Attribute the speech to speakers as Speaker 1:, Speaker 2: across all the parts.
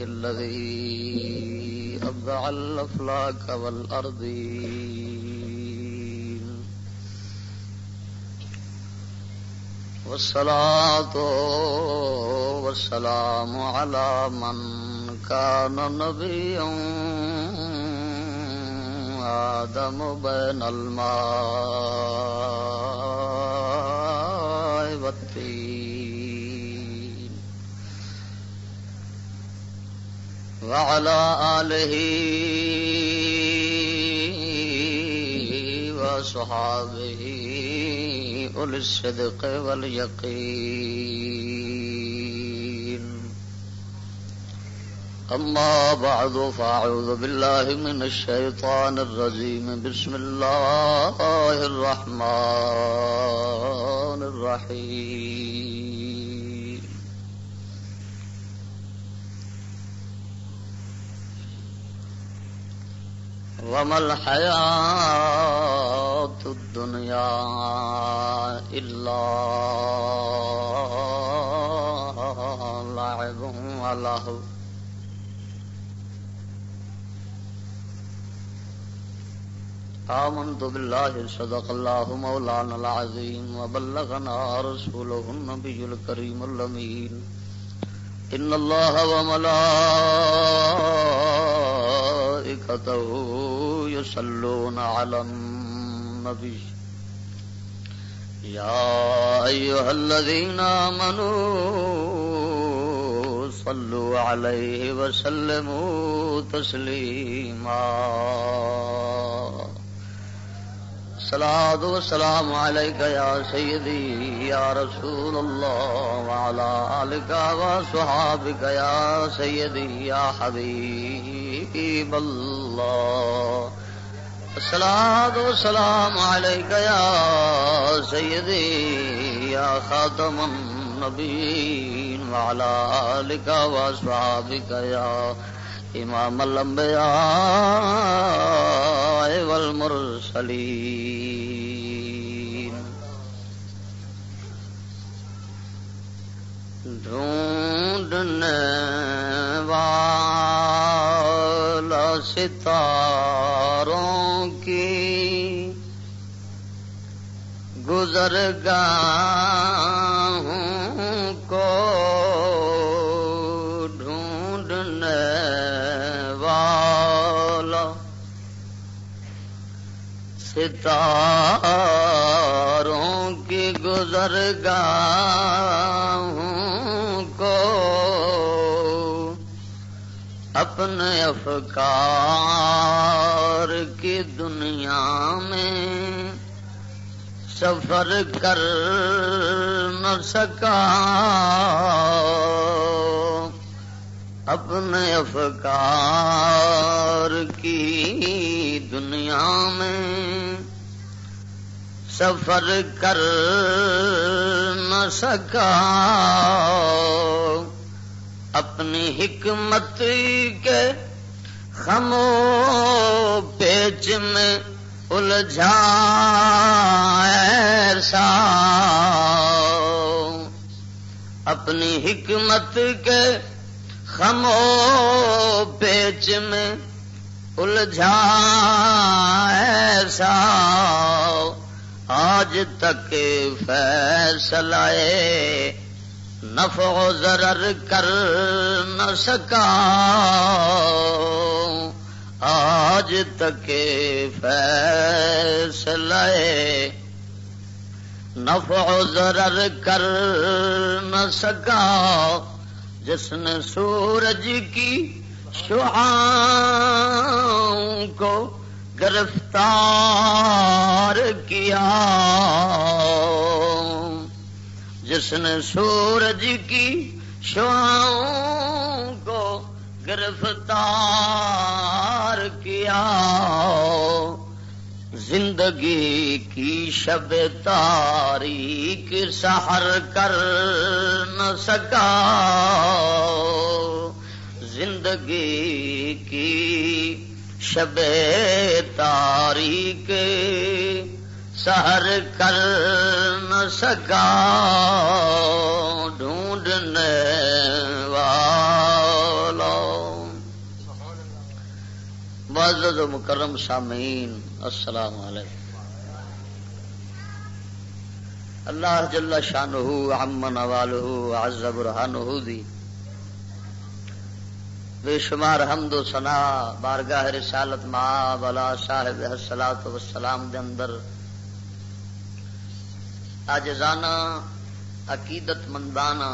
Speaker 1: الذي أبدع الأفلاك والأرضين. والصلاة والسلام على من كان نبيا آدم بين الماء. وعلى آله وصحابه أولي الصدق واليقين. أما بعد، فأعوذ بالله من الشيطان الرجيم. بسم الله الرحمن الرحيم. وما الحياة الدنيا إلا لعب ولهو آمنت بالله صدق الله مولانا العظيم وبلغنا رسوله النبي الكريم اللمين إن الله وملائكته يصلون على النبي. يا أيها الذين آمنوا صلوا عليه وسلموا تسليما. سلاد و سلام علیکہ یا سیدی، یا رسول اللہ والا لکا و سہاب گیا سیدی، یا حبیب اللہ۔ سلاد و سلام علیکہ یا سیدی، یا خاتم النبین والا لکا و سہاب گیا امام الانبیاء والمرسلین۔ ڈھونڈنے والا ستاروں کی گزر گا ستاروں کی گزر کو اپنے افکار کی دنیا میں سفر کر نہ سکا۔ اپنے افکار کی دنیا میں سفر کر نہ سکا۔ اپنی حکمت کے خمو پیچ میں الجھا ایسا۔ اپنی حکمت کے خمو پیچ میں الجھا ایسا۔ آج تک فیصلہ نفع و ضرر کر نہ سکا آج تک فیصلہ نفع و ضرر کر نہ سکا جس نے سورج کی شعاں کو گرفتار کیا۔ جس نے سورج کی شعاؤں کو گرفتار کیا۔ زندگی کی شب تاریخ سہر کر نہ سکا۔ زندگی کی شب تاریخ سہر کر نہ سکا ڈھونڈنے والا۔ معزز و مکرم سامعین، السلام علیکم۔ اللہ جل شانہ عمن والہ عز برہانہ دی۔ بے شمار حمد و سنا بارگاہ رسالت ما بلا صاحب الصلات والسلام دے اندر۔ اج عقیدت مندانا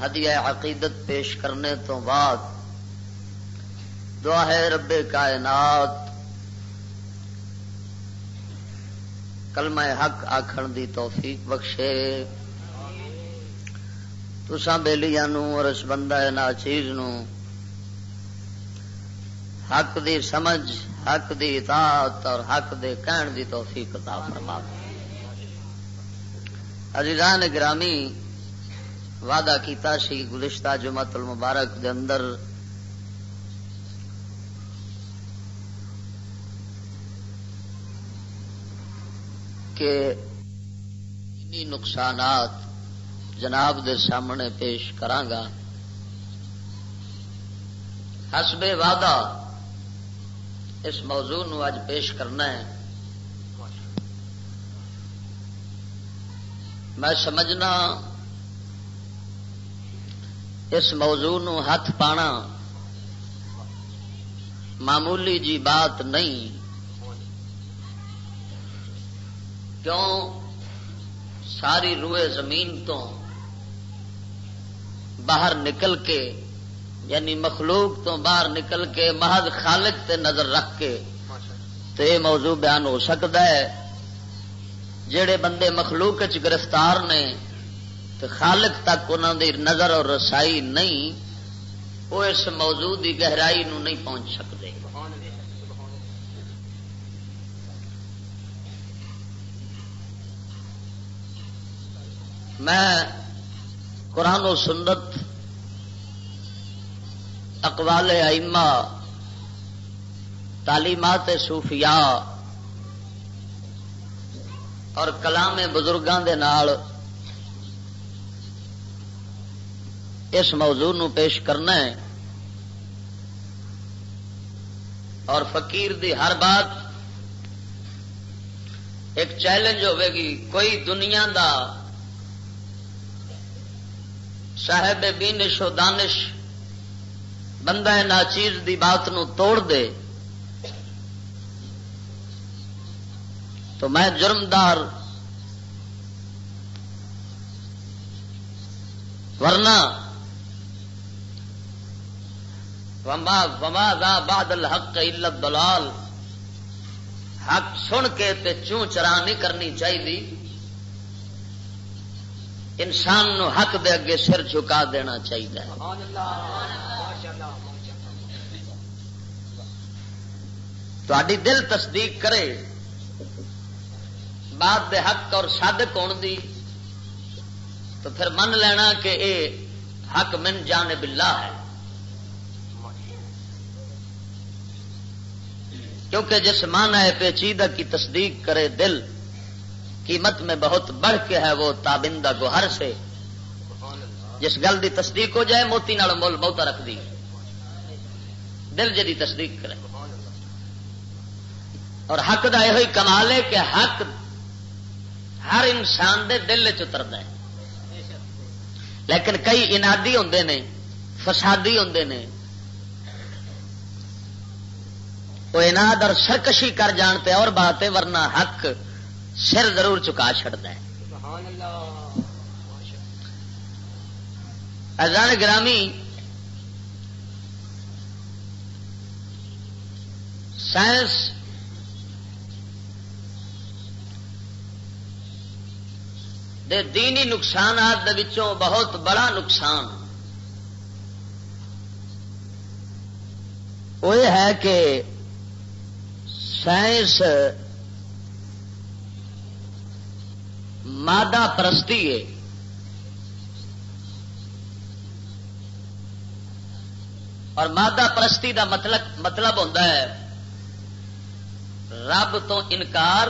Speaker 1: ہدیہ عقیدت پیش کرنے تو بعد دعا ہے رب کائنات۔ کلمہ حق آخر دی توفیق بخشے۔ تسان بےلیاں اور اس بندہ نا چیز نو۔ حق دی سمجھ، حق دی اطاعت اور حق دے کہن دی توفیق عطا فرما۔ عزیزان گرامی، وعدہ کیتا سی گزشتہ جمعت المبارک دے اندر۔ کہ نقصانات جناب دے سامنے پیش کرانگا حسب وعدہ اس موضوع نو اج پیش کرنا ہے۔ میں سمجھنا اس موضوع نو ہاتھ پانا معمولی جی بات نہیں۔ کیوں؟ ساری روئے زمین تو باہر نکل کے یعنی مخلوق تو باہر نکل کے، محض خالق تے نظر رکھ کے، تو یہ موضوع بیان ہو سکتا ہے۔ جڑے بندے مخلوق چ گرفتار نے تو خالق تک انہوں دی نظر اور رسائی نہیں، وہ اس موضوع دی گہرائی نو نہیں پہنچ سکتے۔ میں قرآن و سنت، اقوال ائمہ، تعلیمات صوفیاء اور کلام بزرگوں کے نال اس موضوع نو پیش کرنا ہے۔ اور فقیر دی ہر بات ایک چیلنج ہوے گی۔ کوئی دنیا دا صاحب بینش و دانش، بندہ ناچیز دی بات نو توڑ دے۔ تو میں جرمدار، ورنہ وما وما دا بعد الحق الا الضلال۔ حق سن کے تے چون چرا نہیں کرنی چاہیے۔ انسان نو حق دے اگے سر چکا دینا چاہیے۔ تھی دل تصدیق کرے۔ بات دے حق اور صادق ہون دی۔ تو پھر من لینا کہ اے حق من جان بلا ہے۔ کیونکہ جس مان ہے پیچیدہ کی تصدیق کرے دل قیمت میں بہت بڑھ کے ہے وہ تابندہ گوہر سے۔ جس گل دی تصدیق ہو جائے، موتی نال مول بہتا رکھ دی۔ دل جی تصدیق کرے۔ اور حق دا یہ کمال ہے کہ حق ہر انسان دے دل چترد ہے۔ لیکن کئی انادی ہوں نے، فسادی ہوں نے، وہ اناد اور سرکشی کر جانتے اور بات ہے ورنہ حق سر ضرور چکا چڑتا ہے۔ ازان گرامی سائنس دے دینی نقصانات دے بہت بڑا نقصان۔ وہ ہے کہ سائنس مادہ پرستی ہے۔ اور مادہ پرستی دا مطلب مطلب ہوتا ہے، رب تو انکار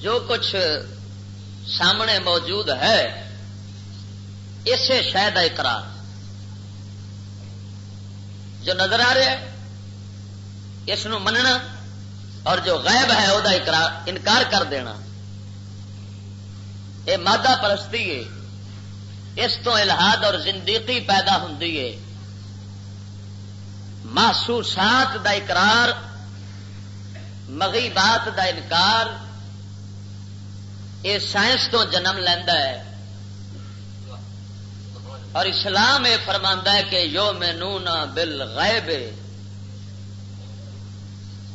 Speaker 1: جو کچھ سامنے موجود ہے، اسے شاید اقرار۔ جو نظر آ رہا ہے، اس مننا اور جو غائب ہے وہ انکار کر دینا۔ یہ مادہ پرستی ہے۔ اس تو الہاد اور زندگی پیدا ہوں محسوسات دا اقرار، مغیبات دا انکار، یہ سائنس تو جنم لینا ہے۔ اور اسلام یہ فرما ہے کہ یو میں بل غائب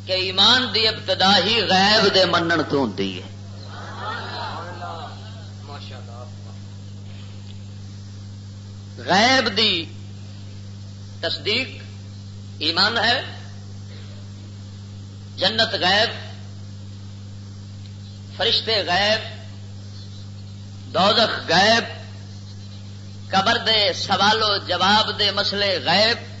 Speaker 1: کہ ایمان دی ابتدا ہی غیب دے منن تو ہوتی ہے۔ غیب دی تصدیق ایمان ہے، جنت غیب، فرشتے غیب، دوزخ غیب، قبر دے سوالو جواب دے مسئلے غیب،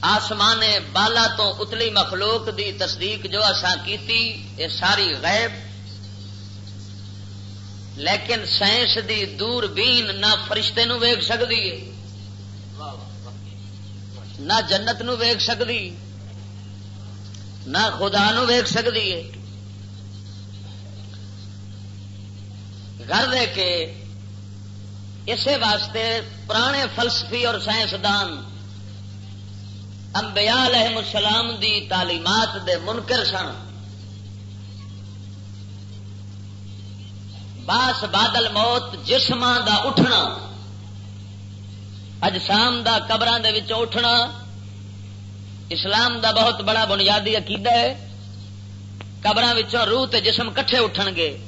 Speaker 1: آسمان بالا تو اتلی مخلوق دی تصدیق جو اساں کیتی، یہ ساری غیب۔ لیکن سائنس دی دور بین نہ فرشتے نو ویگ سکتی ہے۔ نہ جنت نو ویگ سکتی نہ خدا نو ویگ سکتی ہے۔ گھر دے کے اسی واسطے پرانے فلسفی اور سائنسدان انبیاء علیہ السلام دی تعلیمات دے منکر سن۔ باس بادل موت جسم دا اٹھنا اجسام دا قبران دے وچوں اٹھنا۔ اسلام دا بہت بڑا بنیادی عقیدہ ہے۔ قبر روح تے جسم کٹھے اٹھن گے۔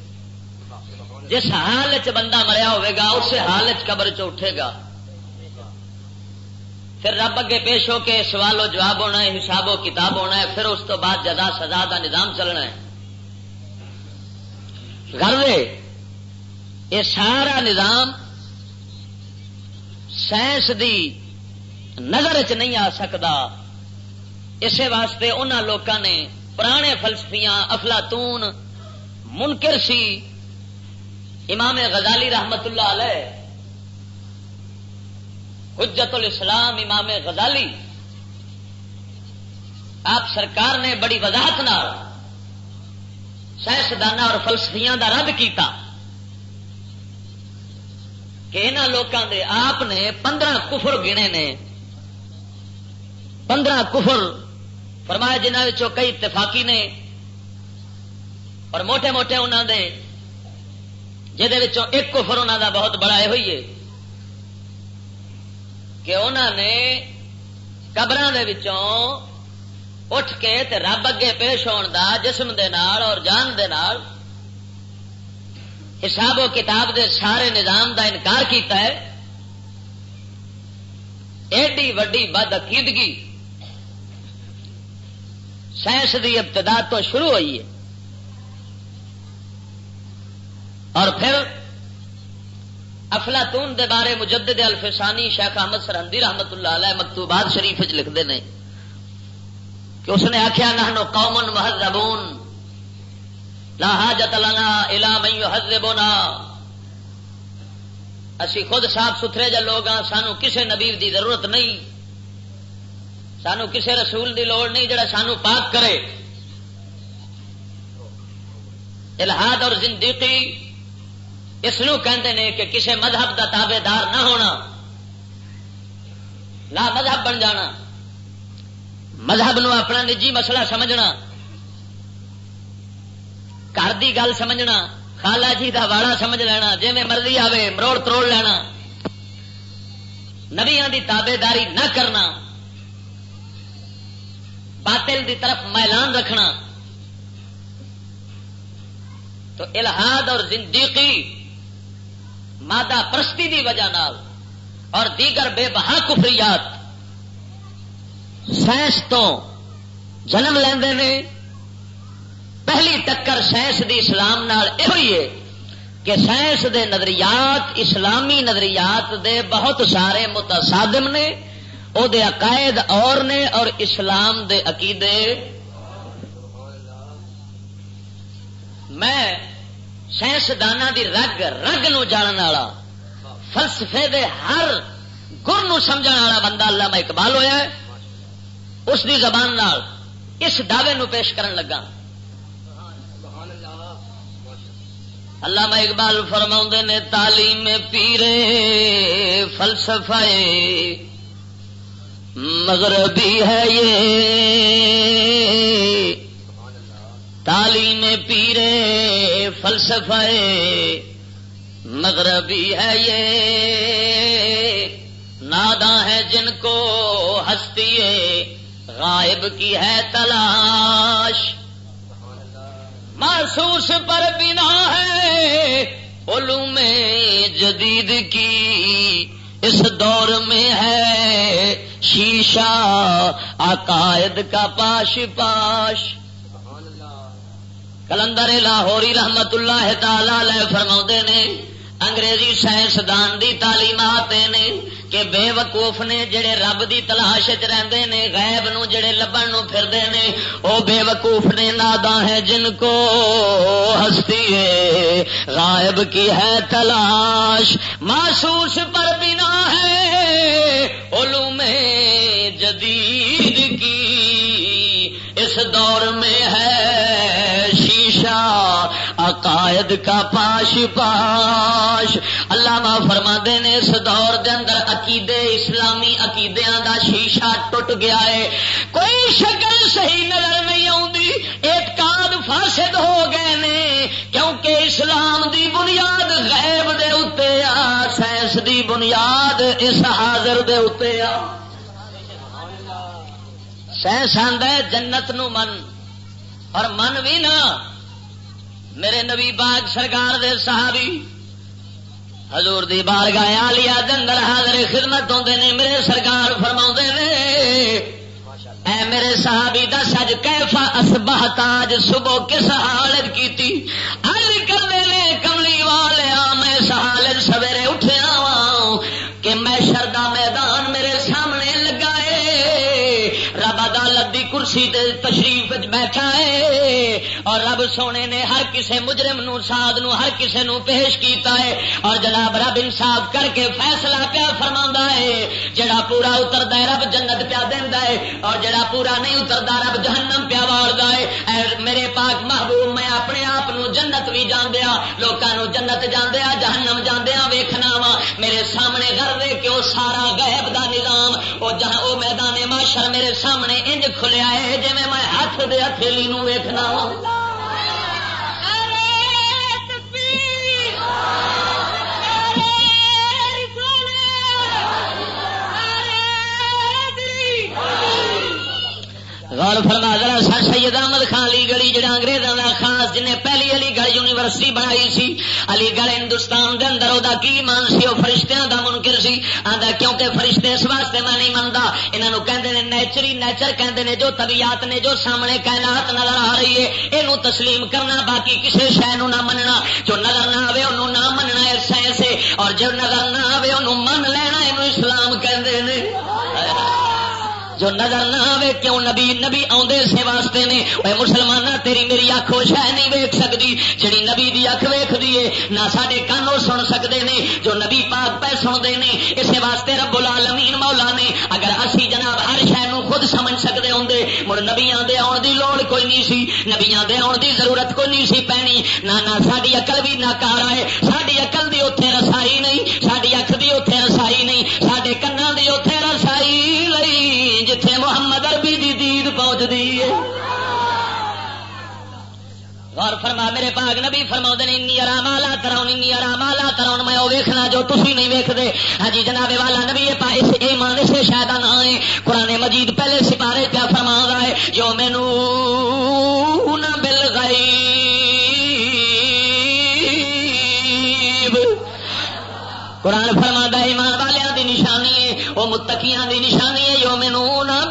Speaker 1: جس حال چ بندہ مریا ہوئے گا، اس حال چ قبر چ اٹھے گا۔ پھر رب اگے پیش ہو کے سوال و جواب ہونا ہے حساب و کتاب ہونا ہے، پھر اس تو بعد جدا سزا کا نظام چلنا ہے۔ گھر یہ سارا نظام سائنس دی نظر چ نہیں آ سکتا اسی واسطے ان لوگوں نے پرانے فلسفیاں، افلاطون، منکر سی۔ امام غزالی رحمت اللہ علیہ، حجت الاسلام امام غزالی، آپ سرکار نے بڑی وضاحت نال سائنسدان اور فلسفیاں دا رد کیتا۔ کہ انہوں لوگوں دے آپ نے پندرہ کفر گنے نے. پندرہ کفر فرمایا جنہوں کئی اتفاقی نے. اور موٹے موٹے انہوں دے جہد ایک کفر انہوں دا بہت بڑا یہ ہوئی ہے کہ انہوں نے قبر اٹھ کے تے رب اگے پیش ہونے دا جسم دے نال اور جان دے نال حساب و کتاب دے سارے نظام دا انکار کیتا ہے۔ ایڈی وڈی بد عقیدگی سائنس دی ابتدا تو شروع ہوئی ہے۔ اور پھر افلاطون دے بارے مجدد الفسانی شیخ احمد سرحدی رحمت اللہ علیہ مکتوبات شریف لکھتے ہیں کہ اس نے آخیا نہ قومن محضبون لا حاجت لنا الا من يحذبنا اسی خود صاف ستھرے جا لوگ ہاں سانو کسے نبی دی ضرورت نہیں۔ سانو کسے رسول دی لوڑ نہیں جڑا سانو پاک کرے۔ الہاد اور زندگی اس کہ کسی مذہب کا تابے دار نہ ہونا۔ لا مذہب بن جانا۔ مذہب نو اپنا نجی مسئلہ سمجھنا۔ گھر کی گل سمجھنا خالا جی کا واڑا سمجھ لینا جی میں مرضی آئے مروڑ تروڑ لینا۔ نبیا کی تابے داری نہ کرنا۔ باطل دی طرف میلان رکھنا۔ تو الہاد اور زندگی مادہ پرستی دی وجہ نال اور دیگر بے بہا کفریات سائنس تو جنم لیندے نے۔ پہلی ٹکر سائنس دی اسلام نال یہ ہے کہ سائنس دے نظریات، اسلامی نظریات دے بہت سارے متصادم نے، او دے عقائد اور نے اور اسلام دے عقیدے۔ میں سائنسدان دی رگ رگ نو جان والا، فلسفے دے ہر گر نو سمجھ والا بندہ اللہ میں اقبال ہویا ہے۔ اس دی زبان نال، اس دعوے نو پیش کرن لگا۔ اللہ اقبال فرما نے، تعلیم پیرے فلسفہ مغربی ہے یہ۔ تعلیم پیرے فلسفہ مغربی ہے یہ۔ نادا ہے جن کو ہستی غائب کی ہے تلاش۔ محسوس پر بنا ہے علوم جدید کی اس دور میں ہے شیشہ عقائد کا پاش پاش کلندر لاہوری رحمت اللہ تعالی فرما نے انگریزی سائنسدان دی تعلیمات نے کہ بے وقوف نے جڑے رب دی تلاش رہندے نے، غیب نو جڑے لبن نو پھردے نے، او بے وقوف نے نادا ہے جن کو ہستی ہے۔ غائب کی ہے تلاش، محسوس پر بنا ہے۔ علوم جدید کی اس دور میں ہے شیشہ۔ عقائد کا پاش پاش اللہ فرما دے نے اس دور دے اندر عقیدے، اسلامی عقیدیاں دا شیشہ ٹوٹ گیا ہے۔ کوئی شکل صحیح نظر نہیں آتی اعتقاد فاسد ہو گئے نے، کیونکہ اسلام دی بنیاد غیب دے اتے آ، سائنس دی بنیاد اس حاضر دے اتے آ۔ سائنس آدھا جنت نو من۔ اور من بھی نہ میرے نبی باغ سرکار دے صحابی، حضور دی بار گایا لیا جنگل حاضر خدمت ہوتے نے، میرے سرکار فرما نے، اے میرے صحابی، دس اج کیفا اسبہ تاج صبح کس حالت کی ہر کرنے نے، کملی والے میں سہالت سویرے اٹھیا کرسی تشریف بیٹھا ہے اور رب سونے نے ہر کسے مجرم نو ساد نو ہر کسے نو پیش کیتا ہے اور جناب رب انصاف کر کے فیصلہ پیا فرما ہے جڑا پورا اترتا ہے رب جنت پیا دینا ہے اور جڑا پورا نہیں اترتا رب جہنم پیا واڑتا ہے اے میرے پاک محبوب میں اپنے آپ جنت بھی جاندیا لوگوں جنت جاندیا جہنم جاندیا ویخنا وا میرے سامنے گھر دے کہ وہ سارا غیب دا نظام وہ جہاں وہ میدان معاشر میرے سامنے انج کھلیا ہے جی میں ہاتھ دے ہتھیلی ویکنا وا۔ غور فرما ذرا سر سید احمد خان علی گڑھی، جڑا انگریزوں کا خاص جن پہلی علی گڑھ یونیورسٹی بنائی سی علی گڑھ ہندوستان کے اندر وہ کی مان سی وہ فرشتوں کا منکر سی۔ آتا کیونکہ فرشتے اس واسطے میں نہیں منتا یہاں کہتے ہیں نیچری نیچر کہتے ہیں جو طبیعت نے، جو سامنے کائنات نظر آ رہی ہے یہ تسلیم کرنا، باقی کسی شہ نہ مننا۔ جو نظر نہ آئے انہوں نہ مننا اس سے اور جو نظر نہ آئے انہوں من لینا یہ اسلام کہتے ہیں جو نظر نہ آئے کیوں نبی نبی آدھے سے واسطے نے؟ وہ مسلمان تیری میری اکھ وہ شہ نہیں ویک سکتی جڑی نبی دی اکھ ویخ دیے نہ سارے کن وہ سن سکتے ہیں جو نبی پاک پہ سنتے ہیں اس واسطے رب العالمین مولا نے۔ اگر اسی جناب ہر شہ خود سمجھ سکتے ہوں مڑ نبیا دے آن دی لوڑ کوئی نہیں سی نبیا دے آن دی ضرورت کوئی نہیں سی پینی۔ نہ نہ ساری اقل بھی ناکار آئے ساری اقل دی اتے رسائی نہیں ساری اکھ دی اتے رسائی نہیں سارے کنا دی اتے رسائی لئی جتھے محمد اربی دی دید پہنچتی ہے۔ غور فرما، میرے پاک نبی فرما نے انی آرام آلہ کراؤ انی آرام آلہ کراؤ میں وہ ویکھنا جو تھی نہیں ویکھتے ہاں جی جناب والا نبی اس ایمان سے شاید نہ ہے۔ قرآن مجید پہلے سپارے پیا فرما ہے، جو مینو نہ بل گئی قرآن فرما وہ متقیاں دی نشانی ہے جو مینو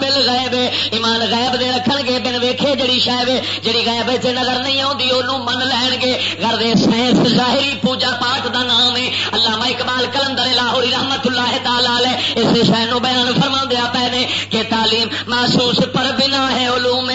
Speaker 1: بل گئے ایمان غیب دے رکھن گے، بن ویکھے جڑی شاید، جڑی غیب سے نظر نہیں آتی وہ من لین گے۔ گھر دے سائنس ظاہری پوجا پاٹ دا نام ہے۔ اللہ اقبال کلندر لاہوری رحمت اللہ تعالی علیہ اس شہ نو بیان فرما دیا پے نے کہ تعلیم محسوس پر بنا ہے علوم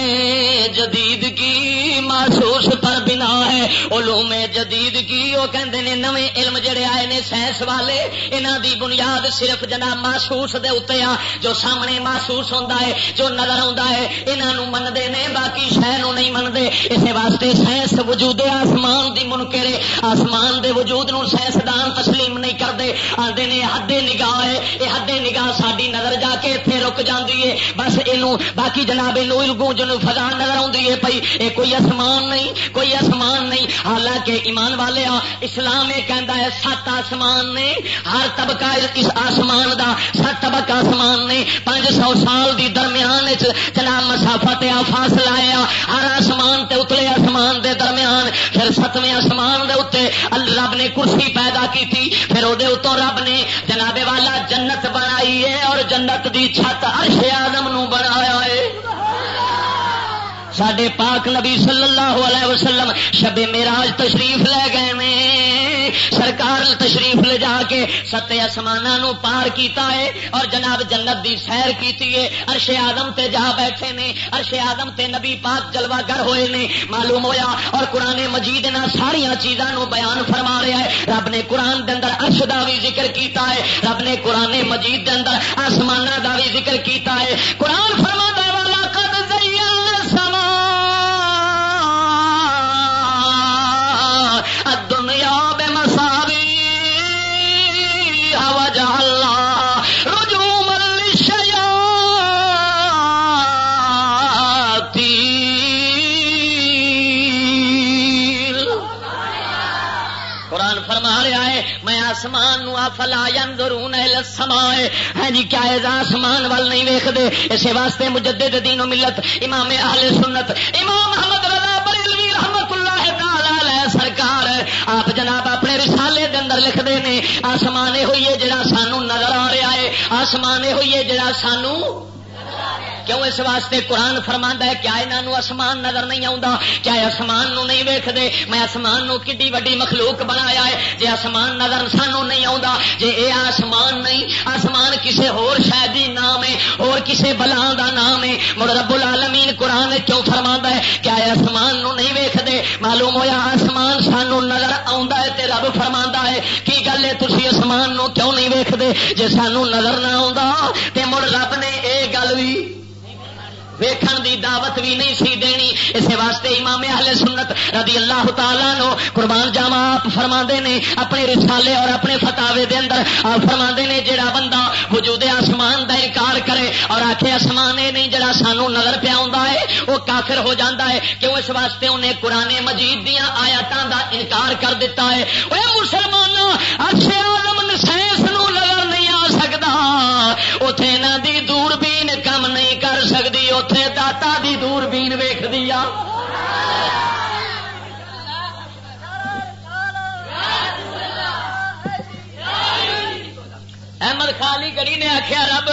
Speaker 1: جدید کی۔ محسوس پر بنا ہے۔ علوم جدید کی وہ کہندے نے نویں علم جڑے آئے نے سائنس والے، انہاں دی بنیاد صرف جناب محسوس دے اوتے آ، جو سامنے محسوس ہوندا ہے، جو نظر آوندا ہے، انہاں نو مندے نے، باقی شے نہیں مندے اسے واسطے سائنس وجود آسمان دی منکر آسمان دے وجود نو سائنسدان تسلیم نہیں کرتے آتے نے حد نگاہ ہے، یہ حد نگاہ ساری نظر جا کے اتنے رک جاتی ہے۔ بس یہ باقی جناب گونجن فضا نظر آتی ہے پی یہ کوئی آسمان نہیں، کوئی آسمان نہیں۔ حالانکہ ایمان والے آ، اسلام یہ کہہ ہے، سات آسمان نے، ہر طبقہ اس آسمان دا سات طبق آسمان نے۔ پانچ سو سال دی درمیان جناب مسافت آ فاصلہ آیا ہر آسمان تے اتلے آسمان دے درمیان، پھر ستویں آسمان دے اتنے رب نے کرسی پیدا کی تھی پھر وہ اتوں رب نے جناب والا جنت بنائی ہے اور جنت دی چھت عرش آدم نو بنایا ہے۔ سڈے پاک نبی صلی اللہ علیہ وسلم شب میراج تشریف لے گئے میں سرکار تشریف لے جا کے ستے آسمان پار کیتا ہے اور جناب جنت دی سیر کیتی ہے۔ ارش آدم تے جا بیٹھے نے۔ ارش آدم تے نبی پاک جلوا گر ہوئے نے۔ معلوم ہویا اور قرآن مجید نہ ساریا چیزوں بیان فرما رہا ہے۔ رب نے قرآن دے اندر ارش دا بھی ذکر کیتا ہے۔ رب نے قرآن مجید دے اندر آسمان دا بھی ذکر کیتا ہے۔ قرآن فرما والا آسمان نو فلا یندرون السماء۔ ہاں جی کیا آسمان وال نہیں ویکھدے؟ اسی واسطے مجدد دین و ملت، امام اہل سنت، امام محمد رضا بریلوی رحمت اللہ تعالی علیہ سرکار۔ آپ جناب اپنے رسالے دے اندر لکھتے ہیں آسمان ہوئی ہے جڑا سانو نظر آ رہا ہے، آسمان ہوئی ہے جڑا سانو کیوں اس واسطے قرآن فرما ہے کیا یہاں آسمان نظر نہیں آتا کیا آسمان نو نہیں ویکتے میں آسمان نو کی وڈی مخلوق بنایا ہے۔ جی آسمان نظر سانو نہیں آتا جی یہ آسمان نہیں، آسمان کسی ہور شاید نام ہے اور کسی بلا دا نام ہے۔ مڑ رب العالمین قرآن کیوں فرما ہے کیا آسمان نو نہیں ویکتے معلوم ہوا آسمان سانو نظر آتا ہے تے رب فرما ہے۔ کی گل ہے تھی آسمان نو کیوں نہیں ویکتے جی سانو نظر نہ آتا تے مڑ رب نے یہ گل بھی ویکھن دی دعوت بھی نہیں سی دینی۔ اسے واسطے امام اہل سنت رضی اللہ تعالیٰ نو قربان جاوا آپ فرما نے، اپنے رسالے اور اپنے فتاوے دے اندر آپ فرما نے جڑا بندہ وجود آسمان دا انکار کرے اور آخے آسمان یہ نہیں جڑا سانو نظر پیا ہے، وہ کافر ہو جاتا ہے۔ کیوں اس واسطے انہیں قرآن مجید دیا آیاتوں دا انکار کر دیتا ہے؟ وہ مسلمان اچھے آدم سائنس نو نظر نہیں آ سکتا اتے دی دوربین داتا دی دوربین ویخ دیا احمد خالی گڑی نے آخیا رب،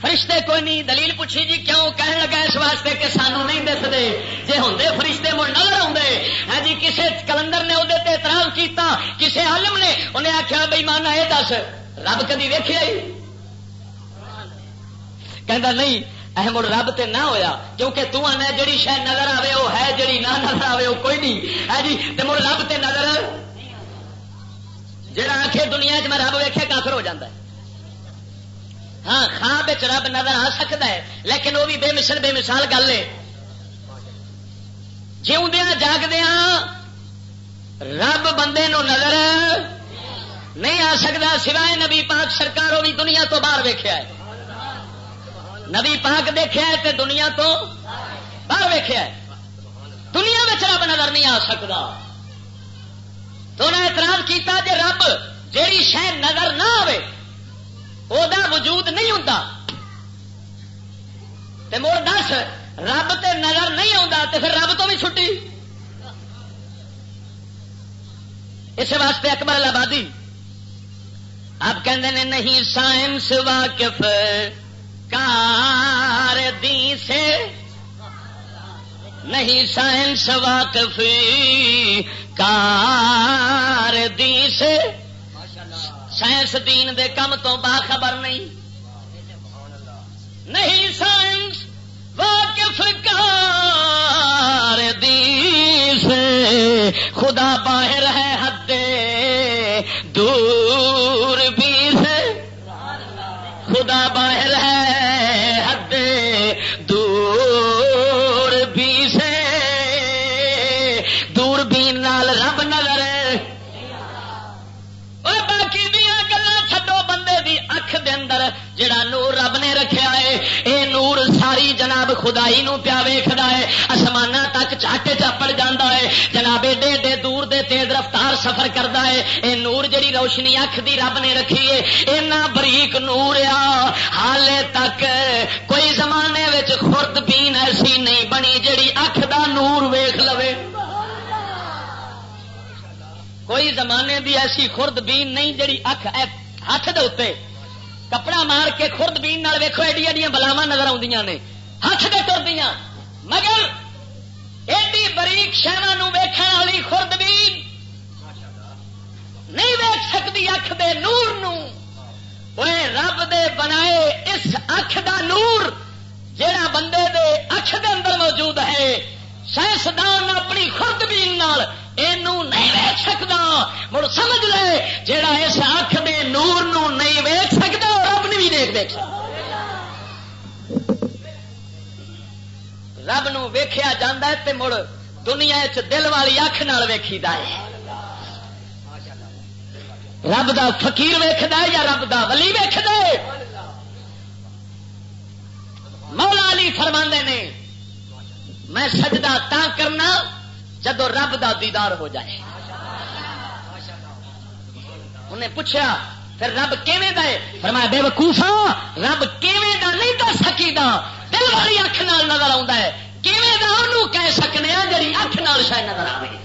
Speaker 1: فرشتے کوئی نہیں، دلیل پوچھی جی کیوں؟ کہنے لگا اس واسطے کہ سانو نہیں دستے جی ہوں فرشتے مڑ نظر آتے ہاں جی کسی کلندر نے وہ اعتراض کیتا کسی عالم نے، انہیں آخیا بھائی مانا یہ دس، رب کدی ویخیا کہ نہیں اہم رب تے نہ ہویا، کیونکہ تو آنا جڑی شاید نظر آئے وہ ہے جڑی نہ نظر آئے وہ کوئی نہیں۔ ہے جی تو مڑ رب تے نظر۔ جڑا آخے دنیا چ میں رب ویخے کافر ہو جاتا ہے۔ ہاں خواب رب نظر آ سکتا ہے، لیکن وہ بھی بے مثل، بے مثال گل ہے۔ جیوندیا جاگدیا رب بندے نو نظر نہیں آ سکتا سوائے نبی پاک سرکار، وہ بھی دنیا تو باہر ویخیا ہے۔ نبی پاک دیکھا ہے تے دنیا تو باہر ویخیا دنیا میں رب نظر نہیں آ سکتا تو انہیں اعتراض کیتا جی رب جیڑی شہ نظر نہ آئے وہ وجود نہیں ہوں مڑ دس، رب تے نظر نہیں آتا تو پھر رب تو بھی چھٹی۔ اس واسطے اکبر آبادی آپ کہتے ہیں نہیں، سائنس واقف۔ کار دی سے نہیں سائنس واقف کار دی سے۔ سائنس دین دے کم تو باخبر نہیں۔ نہیں سائنس واقف، کار دی خدا باہر ہے حد دور بھی سے خدا باہر ہے، حد دور بھی سے۔ دور بین نال رب نظر اور باقی دیا گلا چھڈو بندے دی اکھ دے اندر، جڑا نور رب نے رکھا ہے ساری جناب خدائی نو پیا ویخد ہے آسمان تک چٹ چپڑ جانا ہے۔ جناب، ایڈے ایڈے دور دے تیز رفتار سفر کرتا ہے۔ اے نور جڑی روشنی اکھ دی رب نے رکھی ہے اینا بریک نور آ۔ حالے تک کوئی زمانے خورد بین ایسی نہیں بنی جڑی اکھ دا نور ویخ لوے۔ کوئی زمانے دی ایسی خورد بین نہیں جڑی اکھ ہاتھ دے کپڑا مار کے خورد بین ویکو ایڈی ایڈیا بلاوا نظر آدی نے۔ ہاتھ دے تردیاں مگر ایڈی بریک شہر ویخ والی خورد بین نہیں ویک سکتی اکھ دے نور نو رب دے بنائے اس اکھ دا نور جیڑا بندے دے اکھ دے اندر موجود ہے، سائنسدان اپنی خورد بین نہیں ویک سکتا مڑ سمجھ لے، جیڑا اس اکھ دے نور نو نہیں ویک سکتا رب دیکھ۔ رب نو ویخیا جا مڑ دنیا چ دل والی اکھ نال ویکھی ہے۔ رب دا فقیر ویکد یا رب دا ولی ویکد مولا علی فرما نے، میں سجدہ تا کرنا جدو رب دا دیدار ہو جائے۔ انہیں پوچھا پھر رب کیویں دے فرمایا، بے وقوفا رب کیویں دا؟ نہیں دس سکی دا دل والی اکھ نال نظر آتا ہے۔ کیویں دا انہوں کہہ سکنے ہاں جی اکھ نال شاید نظر آئے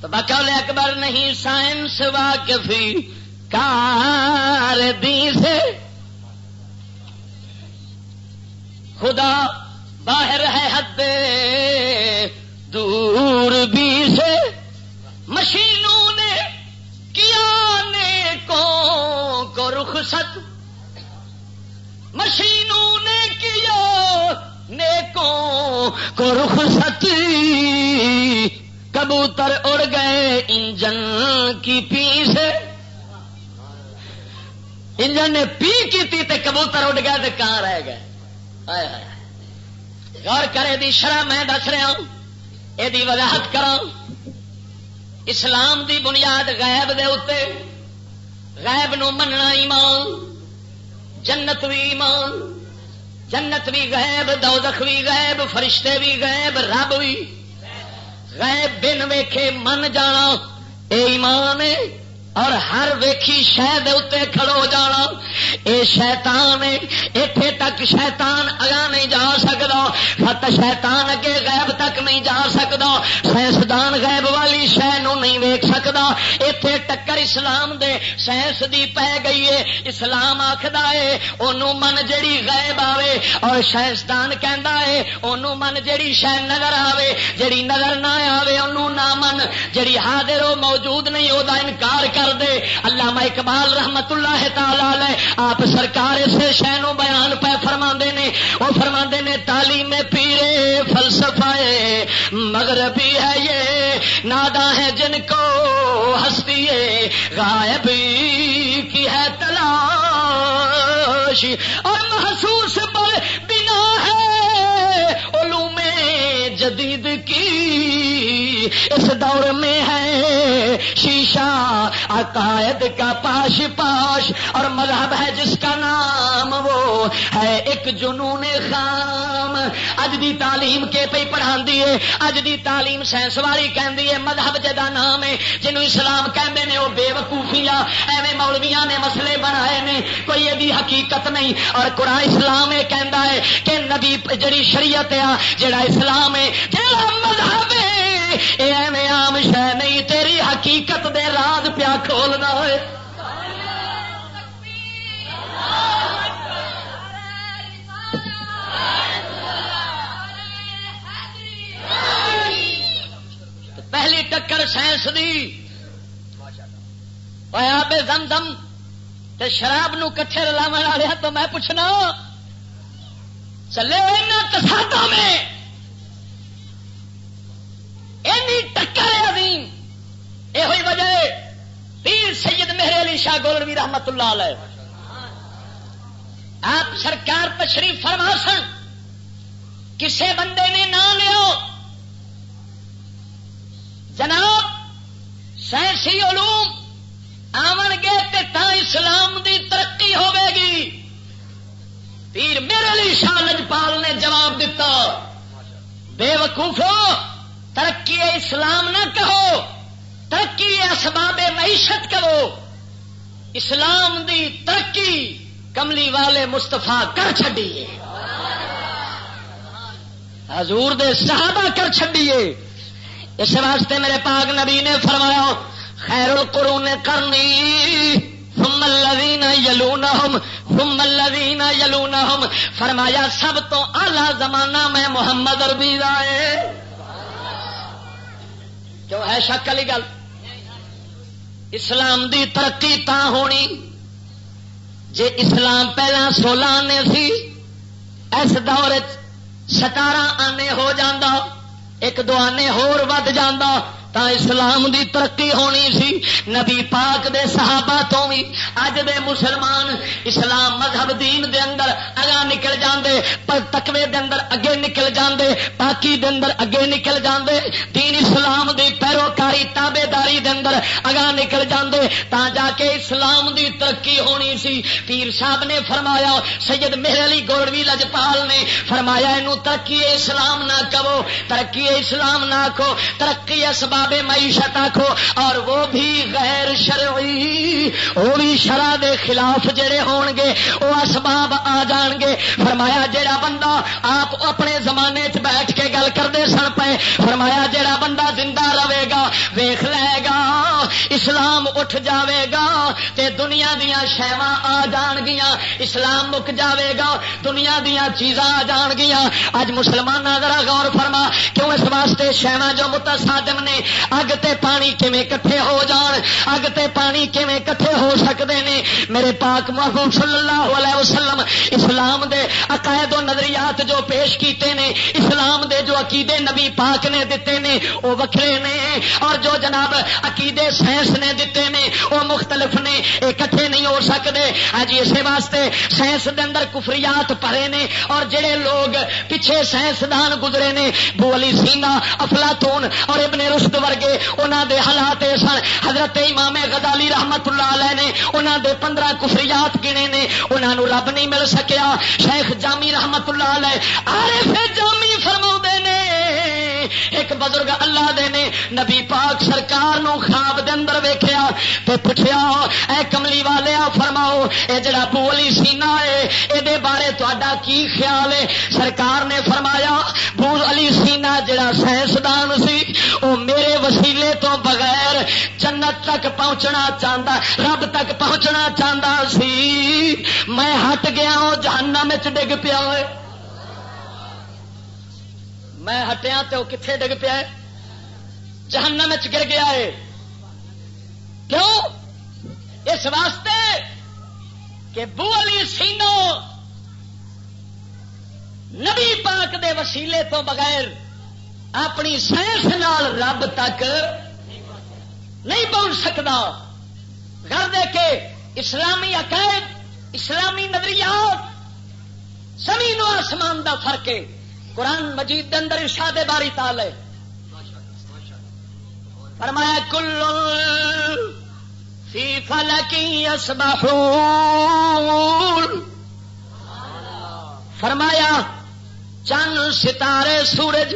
Speaker 1: تو بقول اکبر نہیں، سائنس واقفی کار دی سے۔ خدا باہر ہے حد دور بھی سے۔ مشینوں نے کیا نیکوں کو رخصت، کبوتر اڑ گئے انجن کی پی سے انجن نے پی کی تھی تے کبوتر اڑ گئے تو کہاں رہ گئے؟ آئے آئے غور کرے دی شرح میں دس رہا ہوں یہ وضاحت کرا اسلام دی بنیاد غیب دے اتے غیب نو مننا ایمان۔ جنت بھی ایمان، جنت بھی غیب، دوزخ بھی غیب، فرشتے بھی غیب، رب بھی غیب۔ بن ویکھے من جانا، اے ایمان ہے۔ اور ہر ویکھی شہد اتنے کھڑو جانا۔ اے شیطان اتنے تک شیطان اگا نہیں جا سکتا خط شیطان اگے غیب تک نہیں جا سکتا سائنسدان غیب والی شہ نہیں ویک سکتا اتنے ٹکر اسلام دے سائنس دی پی گئی ہے۔ اسلام آخر ہے انہوں من جڑی غیب آوے۔ اور سائنسدان کہندا ہے انہوں من جڑی شہ نظر آوے۔ جڑی نظر نہ آوے انہوں نہ من۔ جڑی حاضر ہو موجود نہیں وہ انکار کر کر دے۔ علامہ اقبال رحمت اللہ تعالی آپ سرکار اسے شہنوں بیان پہ فرما نے۔ وہ فرما نے، تعلیم پیرے فلسفہ مغربی ہے یہ۔ نادا ہے جن کو ہستی غائبی کی ہے تلاش۔ اور اس دور میں ہے۔ شیشہ، عقائد کا پاش پاش، اور مذہب ہے جس کا نام وہ ہے ایک جنون خام۔ اج دی تعلیم کے پہ پڑھا دیے اج دی تعلیم سائنس والی کہندی ہے، مذہب جدا نام ہے، جنوں اسلام کہندے نے وہ بے وقوفیا ایویں مولویاں نے مسئلے بنائے نے، کوئی یہ حقیقت نہیں۔ اور قرآن اسلام یہ کہندا ہے کہ نبی، جڑی شریعت ہے، جڑا اسلام ہے، جڑا مذہب ہے اے ایویں عام نہیں تیری حقیقت دے راز پیا کھولنا ہوئے پہلی ٹکر سائنس دی آپ زم زم تے شراب نو کٹھے رلاو والے تو میں پوچھنا چلے تصادوں میں ٹکر عظیم۔ یہ ہوئی وجہ پیر سید مہر علی شاہ گولوی رحمت اللہ علیہ۔ آپ سرکار تشریف فرما سن۔ کسے بندے نے نہ لو جناب، سائنسی علوم آن گے تے تا اسلام دی ترقی ہوے گی۔ پیر میرے علی شاہ لجپال نے جواب دیتا بے وقوفو ترقی اسلام نہ کہو، ترقی اسباب معیشت کرو۔ اسلام دی ترقی کملی والے مستفا کر چڈیے حضور دے صحابہ کر چڈیے اس واسطے میرے پاک نبی نے فرمایا، خیر القرون کرنی، ثم الذین یلونہم، ثم الذین یلونہم۔ فرمایا، سب تو اعلی زمانہ میں محمد عربی رائے کیوں ہے شک والی گل؟ اسلام دی ترقی تا ہونی۔ جے اسلام پہلا سولہ آنے سی، اس دور ستارہ آنے ہو جاندہ ایک دو آنے ہور ود جاندہ تا اسلام دی ترقی ہونی سی نبی پاک دے صحابہ تو بھی اج دے مسلمان اسلام مذہب دین دے اندر اگا نکل جاندے پر تقوی دے اندر اگے نکل جاندے پاکی دے اندر اگے نکل جاندے دین اسلام دی پیروکاری تابے داری دے اندر اگا نکل جاندے تا جا کے اسلام دی ترقی ہونی سی پیر صاحب نے فرمایا سید میرے علی گوڑوی لجپال نے فرمایا اینو ترقی اسلام نہ کہو ترقی اسلام نہ کہو ترقی اسباب اسباب معیشت آخو اور وہ بھی غیر شرعی، وہ بھی شرع دے خلاف جڑے ہون گے وہ اسباب آ جان گے فرمایا، جڑا بندہ آپ اپنے زمانے چ بیٹھ کے گل کرتے سن پے فرمایا، جڑا بندہ زندہ رہے گا ویخ لے گا، اسلام اٹھ جاوے گا، تے دنیا دیا شہوا آ جان گیا اسلام مک جاوے گا، دنیا دیا چیزاں آ جان گیا اج مسلمان ذرا غور فرما، کیوں اس واسطے شہوا جو متصادم نے اگ تے پانی کیویں کٹھے ہو جان؟ اگ تے پانی کیویں کٹھے ہو سکتے ہیں میرے پاک محبوب صلی اللہ علیہ وسلم، اسلام دے عقائد و نظریات جو پیش کیتے نے، اسلام دے جو عقیدے نبی پاک نے دیتے نے، وہ وکھرے نے۔ اور جو جناب عقیدے سائنس نے دیتے نے، وہ مختلف نے۔ یہ کٹھے نہیں ہو سکتے ہاں جی اسی واسطے سائنس دے اندر کفریات پڑے نے۔ اور جڑے لوگ پیچھے سائنسدان گزرے نے بو علی سینا افلاطون اور ابن رشد ورگے انہوں دے حالات سن۔ حضرت امام غزالی رحمت اللہ علیہ نے انہوں دے پندرہ کفریات گنے نے انہوں رب نہیں مل سکیا۔ شیخ جامی رحمت اللہ علیہ عارف جامی فرما نے ایک بزرگ اللہ دے نے نبی پاک سرکار نو خواب دے اندر ویکھیا تے پوچھیا، اے کملی والے فرماؤ، اے جڑا بولی سینا ہے اے دے بارے تہاڈا کی خیال ہے؟ سرکار نے فرمایا بول علی سینا جڑا سائنسدان سی، او میرے وسیلے تو بغیر جنت تک پہنچنا چاہتا رب تک پہنچنا چاہتا سی۔ میں ہٹ گیا ہوں جہنم ڈگ پیا ہوئے۔ میں ہٹیا تو کتنے ڈگ پیا جہنم گر گیا ہے۔ کیوں؟ اس واسطے کہ بو علی سینو نبی پاک دے وسیلے تو بغیر اپنی سائنس نال رب تک نہیں پہنچ سکتا گھر دے کے اسلامی عقائد، اسلامی نظریات، زمین و آسمان دا فرق ہے۔ قرآن مجید اندر ارشاد باری تال ہے فرمایا، کل فی فلکی فرمایا، چند ستارے سورج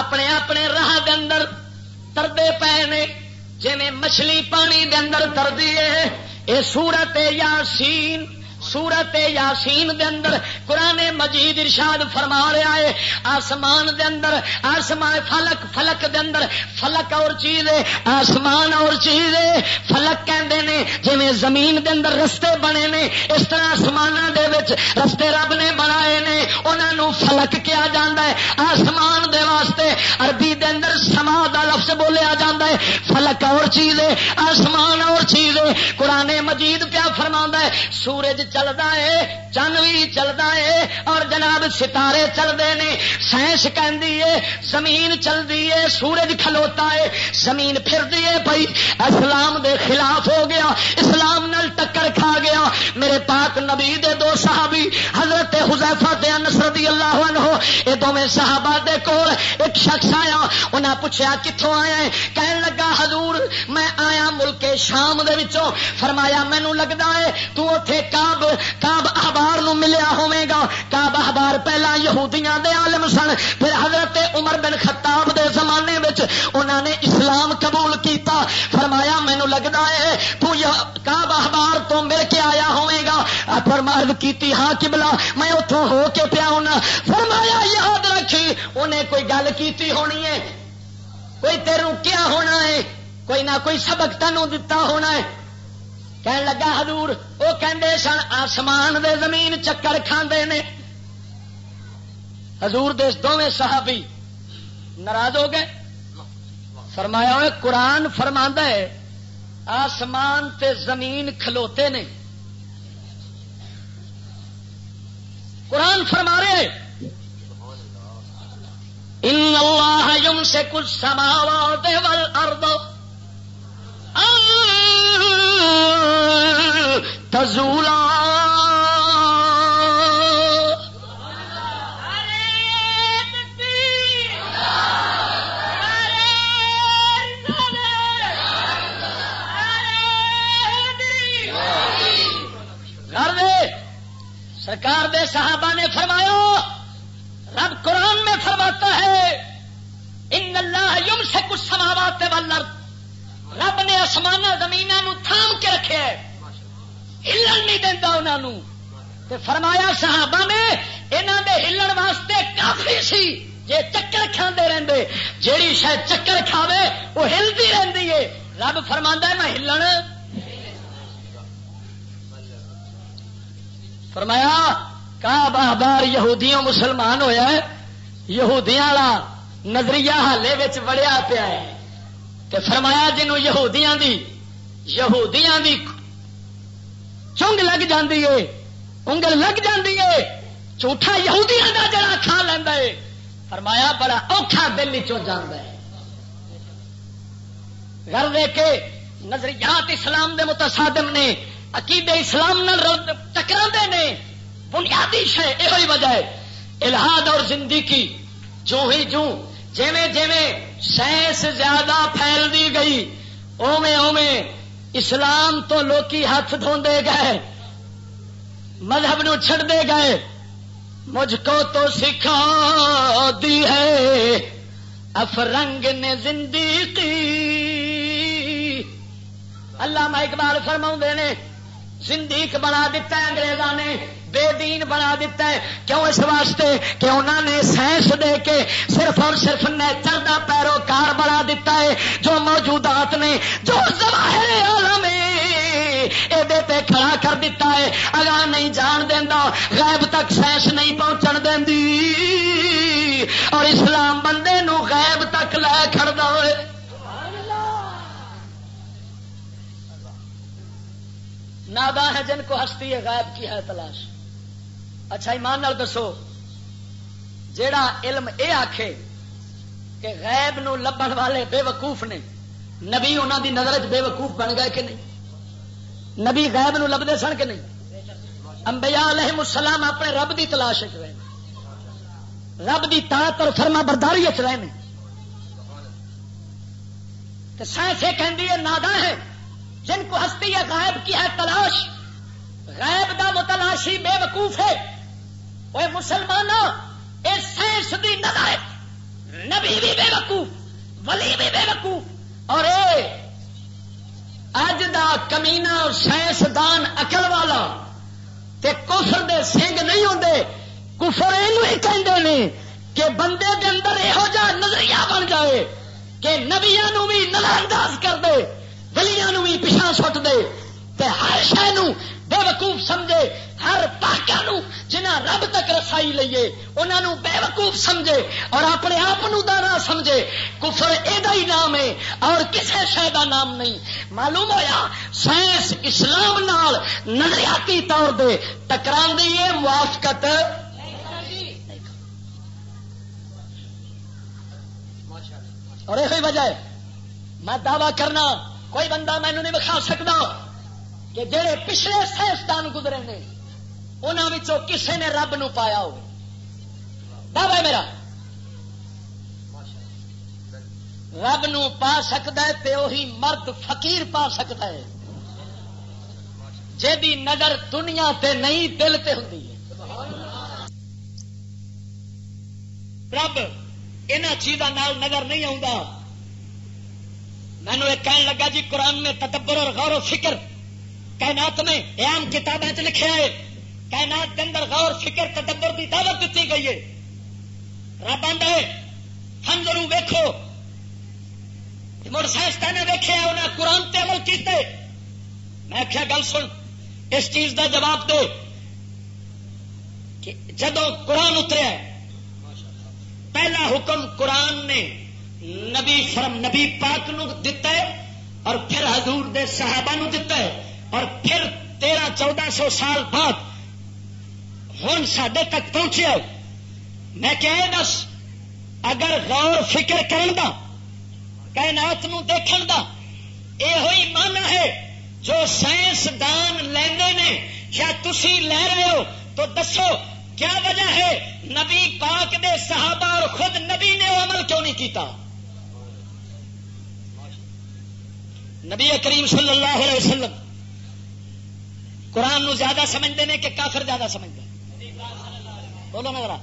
Speaker 1: اپنے اپنے راہ دے اندر تردے پے نے جی مچھلی پانی دے اندر تردی ہے یہ سورت یاسین سورت یاسین دے اندر قرآن مجید ارشاد فرما رہا ہے۔ آسمان دے اندر، آسمان فلک فلک دے اندر، فلک اور چیز ہے، آسمان اور چیز ہے۔ فلک کہندے نے جی زمین دے اندر رستے بنے نے، اس طرح آسمان دے وچ رستے رب نے بنائے نے انہوں فلک کیا جاندہ ہے۔ آسمان دے واسطے عربی دے اندر سما دا لفظ بولیا جاتا ہے۔ فلک اور چیز ہے، آسمان اور چیز ہے۔ قرآن مجید پیا فرما ہے؟ سورج چل چلتا ہے چند بھی چلتا ہے اور جناب ستارے چلتے ہیں سائنس کہ زمین چلتی ہے سورج کھلوتا ہے زمین پھر ہے بھائی۔ اسلام دے خلاف ہو گیا، اسلام نل ٹکر کھا گیا۔ میرے پاک نبی دے دو صحابی، حضرت حزیفہ تے انس رضی اللہ عنہ، اے دونوں صحابہ دے کول ایک شخص آیا۔ انہاں پوچھا کتوں آیا ہے کہن لگا، حضور، میں آیا ملک شام دے وچوں۔ فرمایا، مینوں لگدا ہے تو اوتھے کعب کعب احبار نو ملیا ہوے گا کعب احبار پہلا یہودیاں دے عالم سن، پھر حضرت عمر بن خطاب دے زمانے وچ انہاں نے اسلام قبول کیتا۔ فرمایا، مینوں لگدا ہے، تو کعب احبار تو مل کے آیا ہوے گا فرمایا، کیتی ہاں قبلہ، میں اتوں ہو کے پیا ہونا۔ فرمایا، یاد رکھی، انہیں کوئی گل کی ہونی ہے؟ کوئی تیروں کیا ہونا ہے؟ کوئی نہ کوئی سبق تینوں دتا ہونا ہے۔ کہن لگا حضور وہ کہندے سن آسمان دے زمین چکر کھاندے نے۔ حضور دے دونوں صحابی ناراض ہو گئے۔ فرمایا ہوئے قرآن فرما ہے، آسمان تے زمین کھلوتے نے۔ قرآن فرما رہے ان اللہ یم سے کچھ سماوات والارض تزولا. سرکار دے صحابہ نے فرمایا، رب قرآن میں فرماتا ہے، ان اللہ یم سے کچھ سماوات رب نے آسمان زمین تھام کے رکھے ہلن نہیں دینا انہوں فرمایا صحابہ نے انہوں دے ہلن واسطے کافی سی۔ جے چکر کھانے رہتے جیڑی شاید چکر کھاوے، وہ ہلتی رہتی ہے۔ رب فرما میں ہلن۔ فرمایا کا بار بار یہودیوں مسلمان ہویا ہے۔ یہودیاں والا نظریہ حالے وڑیا پیا ہے۔ تے فرمایا جنوں یہودیاں دی یہودیاں دی چونگ لگ جاندی ہے انگل لگ جاندی ہے جھوٹا یہودیاں دا جڑا کھا لینا ہے فرمایا بڑا اوکھا دل چ جانا ہے گھر دے کے نظریات اسلام دے متصادم نے عقید اسلام ٹکرا نے۔ بنیادی شہ یہ وجہ ہے الہاد اور زندگی جو ہی جو جیویں جیویں سائنس زیادہ پھیل دی گئی۔ اوے اوے اسلام تو لوکی ہاتھ دھوندے گئے۔ مذہب نو چھڑ دے گئے۔ مجھ کو تو سکھا دی ہے۔ افرنگ نے زندگی۔ اللہ میں اقبال فرما نے زندیق بنا دیتا ہے انگریزوں نے۔ بے دین بنا دیتا ہے۔ کیوں اس واسطے؟ کہ انہوں نے سائنس دے کے صرف اور صرف نیچر دا پیروکار بنا دیتا ہے۔ جو موجودات نے، جو ظواہر عالم یہ کھڑا کر دیتا ہے۔ اگاں نہیں جان دینا غیب تک سائنس نہیں پہنچن دینی اور اسلام بندے نو غیب تک لے کھڑ دے نادا ہے جن کو ہستی ہے غائب کی ہے تلاش۔ اچھا ایمان نال دسو، جیڑا علم اے آکھے کہ غیب نو لبن والے بے وقوف نے، نبی انہوں دی نظر بے وقوف بن گئے کہ نہیں؟ نبی غیب نو لبدے سن کہ نہیں؟ انبیاء علیہ السلام اپنے رب دی تلاش رہے رب دی طاقت اور فرما برداری رہے ہیں۔ سائنس یہ کہندی ہے نادا ہے، جن کو ہستی ہے غائب کی ہے تلاش، غائب دا متلاشی بے وقوف ہے۔ وہ مسلمان سائنس دی نظر نبی بھی بے وقوف، ولی بھی بے وقوف، اور اے اج دا کمینا سائنس دان اکل والا تے کفر دے سنگ نہیں ہوندے، کفر یہ کہندے نے کہ بندے دے اندر یہو جا نظریہ بن جائے کہ نبیا بھی نظر انداز کر دے گلیاں بھی پچھا سٹ دے، تے ہر شہ بے وقوف سمجھے ہر پاکوں جنہ رب تک رسائی لیے انہوں بے وقوف سمجھے اور اپنے آپ دانا سمجھے۔ کفر یہ ہی نام ہے اور کسی شہ کا نام نہیں۔ معلوم ہوا سائنس اسلام نال نظریاتی طور پہ ٹکرا ہے موافقت۔ اور یہ وجہ ہے، میں دعوی کرنا، کوئی بندہ مینو نہیں بکھا سکتا۔ کہ جہے پچھلے سائنسدان گزرے نے انہوں کسے نے رب نو پایا ہو دعوی میرا۔ رب نو پا سکتا ہے تو وہی مرد فقیر پا سکتا ہے۔ جی نظر دنیا تے نہیں، دل تے ہوں رب ان چیزوں نظر نہیں آتا مینو ایک کہنے لگا جی قرآن میں تدبر اور غور و فکر کائنات میں عام کتابیں لکھا ہے کائنات کے اندر غور، فکر، تدبر کی دعوت دیتی گئی ہے۔ رب آدھا ہے، ہم ضرور ویکو مڑ سائنسدان نے ویکیا انہیں قرآن تے عمل کیتے۔ میں کیا گل سن۔ اس چیز کا جواب دے کہ جدو قرآن اتریا پہلا حکم قرآن نے نبی فرم، نبی پاک نو دتا ہے اور پھر حضور دے صحابہ نو دتا ہے۔ اور پھر تیرہ چودہ سو سال بعد ہوں سڈے تک پہنچے میں کہ دس اگر غور فکر کرن دا، کائنات نو دیکھن دا یہ مانا ہے جو سائنسدان لینے نے۔ یا تھی لے رہے ہو تو دسو، کیا وجہ ہے نبی پاک دے صحابہ اور خود نبی نے وہ عمل کیوں نہیں کیتا؟ نبی کریم صلی اللہ علیہ وسلم۔ قرآن نو زیادہ سمجھتے ہیں کہ کافر زیادہ سمجھتے بولو نا ذرا۔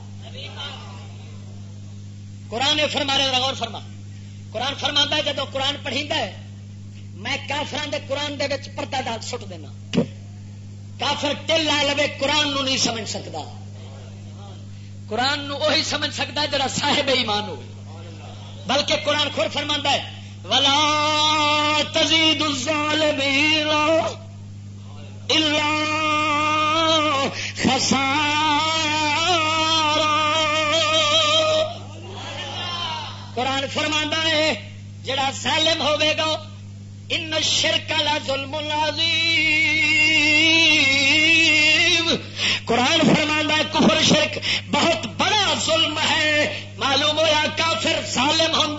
Speaker 1: قرآن فرما رہے اور فرما۔ قرآن فرما ہے جب قرآن پڑھی ہے، میں کافران دے قرآن دے پردہ دار سٹ دینا۔ کافر ٹل لا لو قرآن نو نہیں سمجھ سکتا قرآن نو وہی سمجھ سکتا ہے جڑا صاحب ایمان ہو بلکہ قرآن خور فرما ہے، ولا تزید الظالمین الا خسارا. قرآن فرما ہے جڑا سالم ہوے گا ان شرک لا ظلم العظیم قرآن فرمانا کفر شرک بہت بڑا ظلم ہے۔ معلوم ہوا کافر ظالم ہوں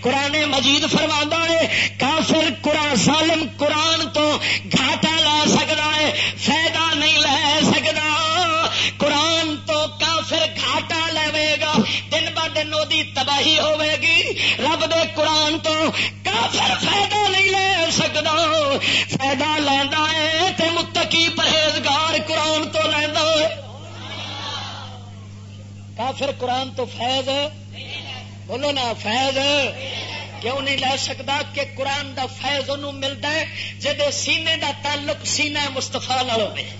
Speaker 1: قرآن مجید فرما ہے، کافر قرآن ظالم قرآن تو گھاٹا لا سکتا ہے، فائدہ نہیں لے سکتا قرآن تو کافر گھاٹا لے گا، دن ب دن وہ تباہی ہوے گی۔ رب دے قرآن تو کافر فائدہ نہیں لے سکتا فائدہ لینا ہے متقی پرہیزگار قرآن تو لینا کافر قرآن تو فیض بولو نا، فیض کیوں نہیں لے سکتا کہ قرآن دا فیض ان ملتا ہے؟ جہد سینے دا تعلق سینا مستفا ہوئے۔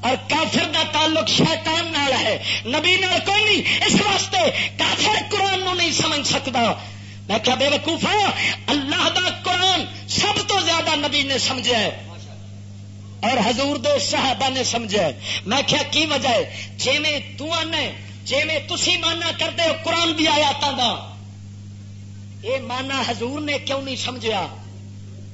Speaker 1: اور کافر دا تعلق شیطان نال ہے۔ نبی نال کوئی نہیں۔ اس واسطے کافر قرآن نو نہیں سمجھ سکتا۔ میں کیا بے وقوفا اللہ دا قرآن سب تو زیادہ نبی نے سمجھا ہے۔ اور حضور دے صحابہ نے سمجھا میں کیا کی وجہ ہے؟ جی میں تنے جی میں تسی مانا کرتے ہو، قرآن بھی آیا دا۔ یہ مانا حضور نے کیوں نہیں سمجھا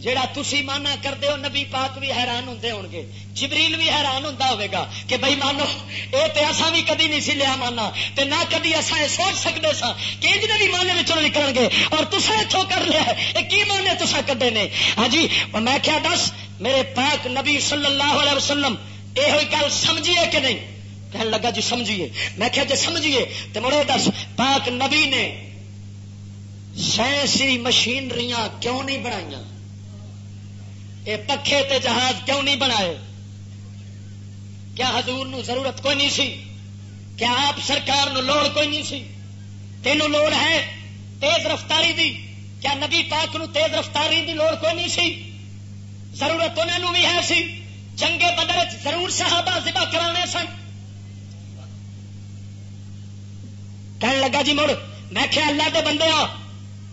Speaker 1: جہاں تھی مانا کرتے ہو، نبی پاک بھی حیران ہوں ہو گے۔ جبریل بھی حیران ہوں ہوگا کہ بھائی مانو یہ تو اصا بھی کدی نہیں سی لیا مانا، تے نہ کدی اصا یہ سوچ سکتے سا کہ انج بھی مانے میں نکل گے اور تصا اتوں کر لیا یہ کی مانے تصا کڈے نے؟ ہاں جی میں کیا دس، میرے پاک نبی صلی اللہ علیہ وسلم یہ گل سمجھیے کہ نہیں؟ کہنے لگا جی سمجھیے۔ میں کیا جی سمجھیے تو مڑے دس، پاک نبی نے سائنسی مشینریاں کیوں نہیں بنائی یہ پکھے تے جہاز کیوں نہیں بنائے؟ کیا حضور نو ضرورت کوئی نہیں سی؟ کیا آپ سرکار نو لوڑ کوئی نہیں سی؟ تینوں لوڑ ہے تیز رفتاری دی۔ کیا نبی پاک نو تیز رفتاری دی لوڑ کوئی نہیں سی؟ ضرورت انہوں بھی ہے سی۔ چنگے بدر ضرور صحابہ ذبح کرانے سن۔ کہنے لگا جی مڑ، میں کیا اللہ دے بندے آ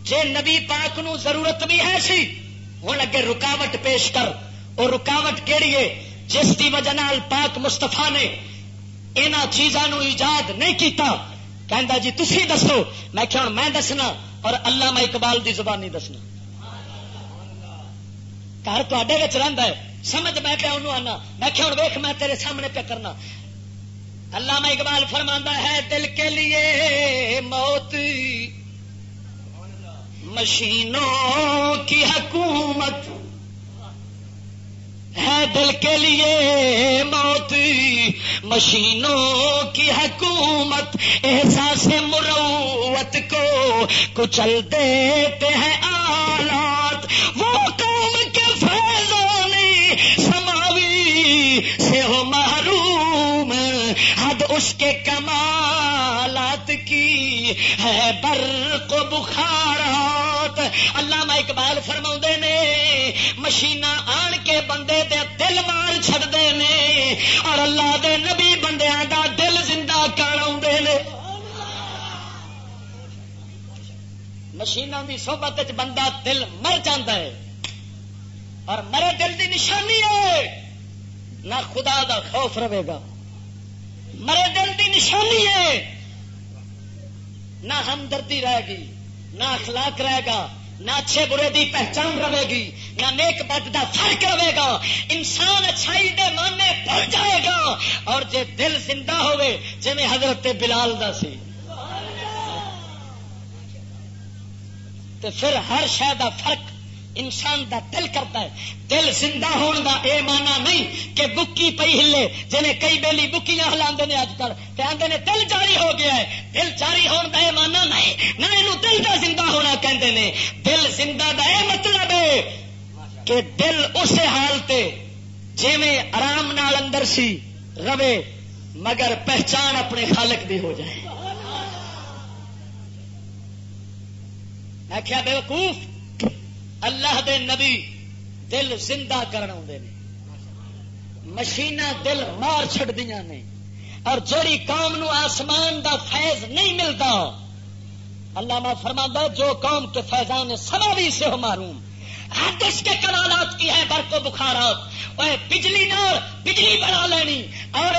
Speaker 1: جے نبی پاک نو ضرورت بھی ہے سی ہوں اگے رکاوٹ پیش کر۔ اور رکاوٹ کہڑی ہے؟ جس کی وجہ نال پاک مستفا نے یہاں چیزوں ایجاد نہیں کیتا۔ کہندا جی تھی دسو۔ میں کہ میں دسنا اور اللہ میں اقبال دی زبانی دسنا۔ گھر تے رہتا ہے۔ سمجھ میں پیا انہوں آنا۔ میں کہ ہوں ویخ میں تیرے سامنے پہ کرنا۔ اللہ میں اقبال فرما ہے، دل کے لیے موت مشینوں کی حکومت ہے دل کے لیے موت۔ مشینوں کی حکومت احساس مروت کو کچل دیتے ہیں آلات۔ وہ قوم کے فیضانی سماوی سے ہو محروم۔ اس کے کمالات کی ہے برق بخارات۔ اللہ اقبال فرما نے مشین آن کے بندے دے دل مار چڑتے نے، اور اللہ دے نبی بندیاں دا دل زندہ کر مشینوں کی سوبت بندہ دل مر جاتا ہے، اور مرے دل کی نشانی ہے۔ نہ خدا دا خوف رہے گا۔ مرے دل کی نشانی ہے۔ نہ ہمدردی رہے گی، نہ اخلاق رہے گا، نہ اچھے برے دی پہچان رہے گی، نہ نیک بد کا فرق رہے گا۔ انسان اچھائی دے ماننے پڑ جائے گا۔ اور جے دل زندہ ہوئے جی میں حضرت بلال دا سی۔ تو پھر ہر شہ کا فرق انسان دا دل کرتا ہے۔ دل زندہ ہون دا اے مانا نہیں کہ بکی پی ہلے، جنہیں کئی بیلی بکیاں ہلا نے اج کل۔ کہ آدھے نے دل جاری ہو گیا ہے۔ دل جاری ہون دا اے مانا نہیں، نہ یہ دل دا زندہ ہونا کہندے نے۔ دل زندہ دا اے مطلب ہے کہ دل اس حال تے جی آرام نال اندر سی روے مگر پہچان اپنے خالق دی ہو جائے۔ میں کیا بے وقوف؟ اللہ دے نبی دل زندہ کرنا مشین دل مار چڑیا نے۔ اور جڑی قوم نو آسمان دا فیض نہیں ملتا۔ اللہ فرما جو قوم کے فیضان سواری سے ہو معروم۔ حد کے کمالات کی ہے، برق و بخارات۔ وہ بجلی نہ بجلی بنا لینی۔ اور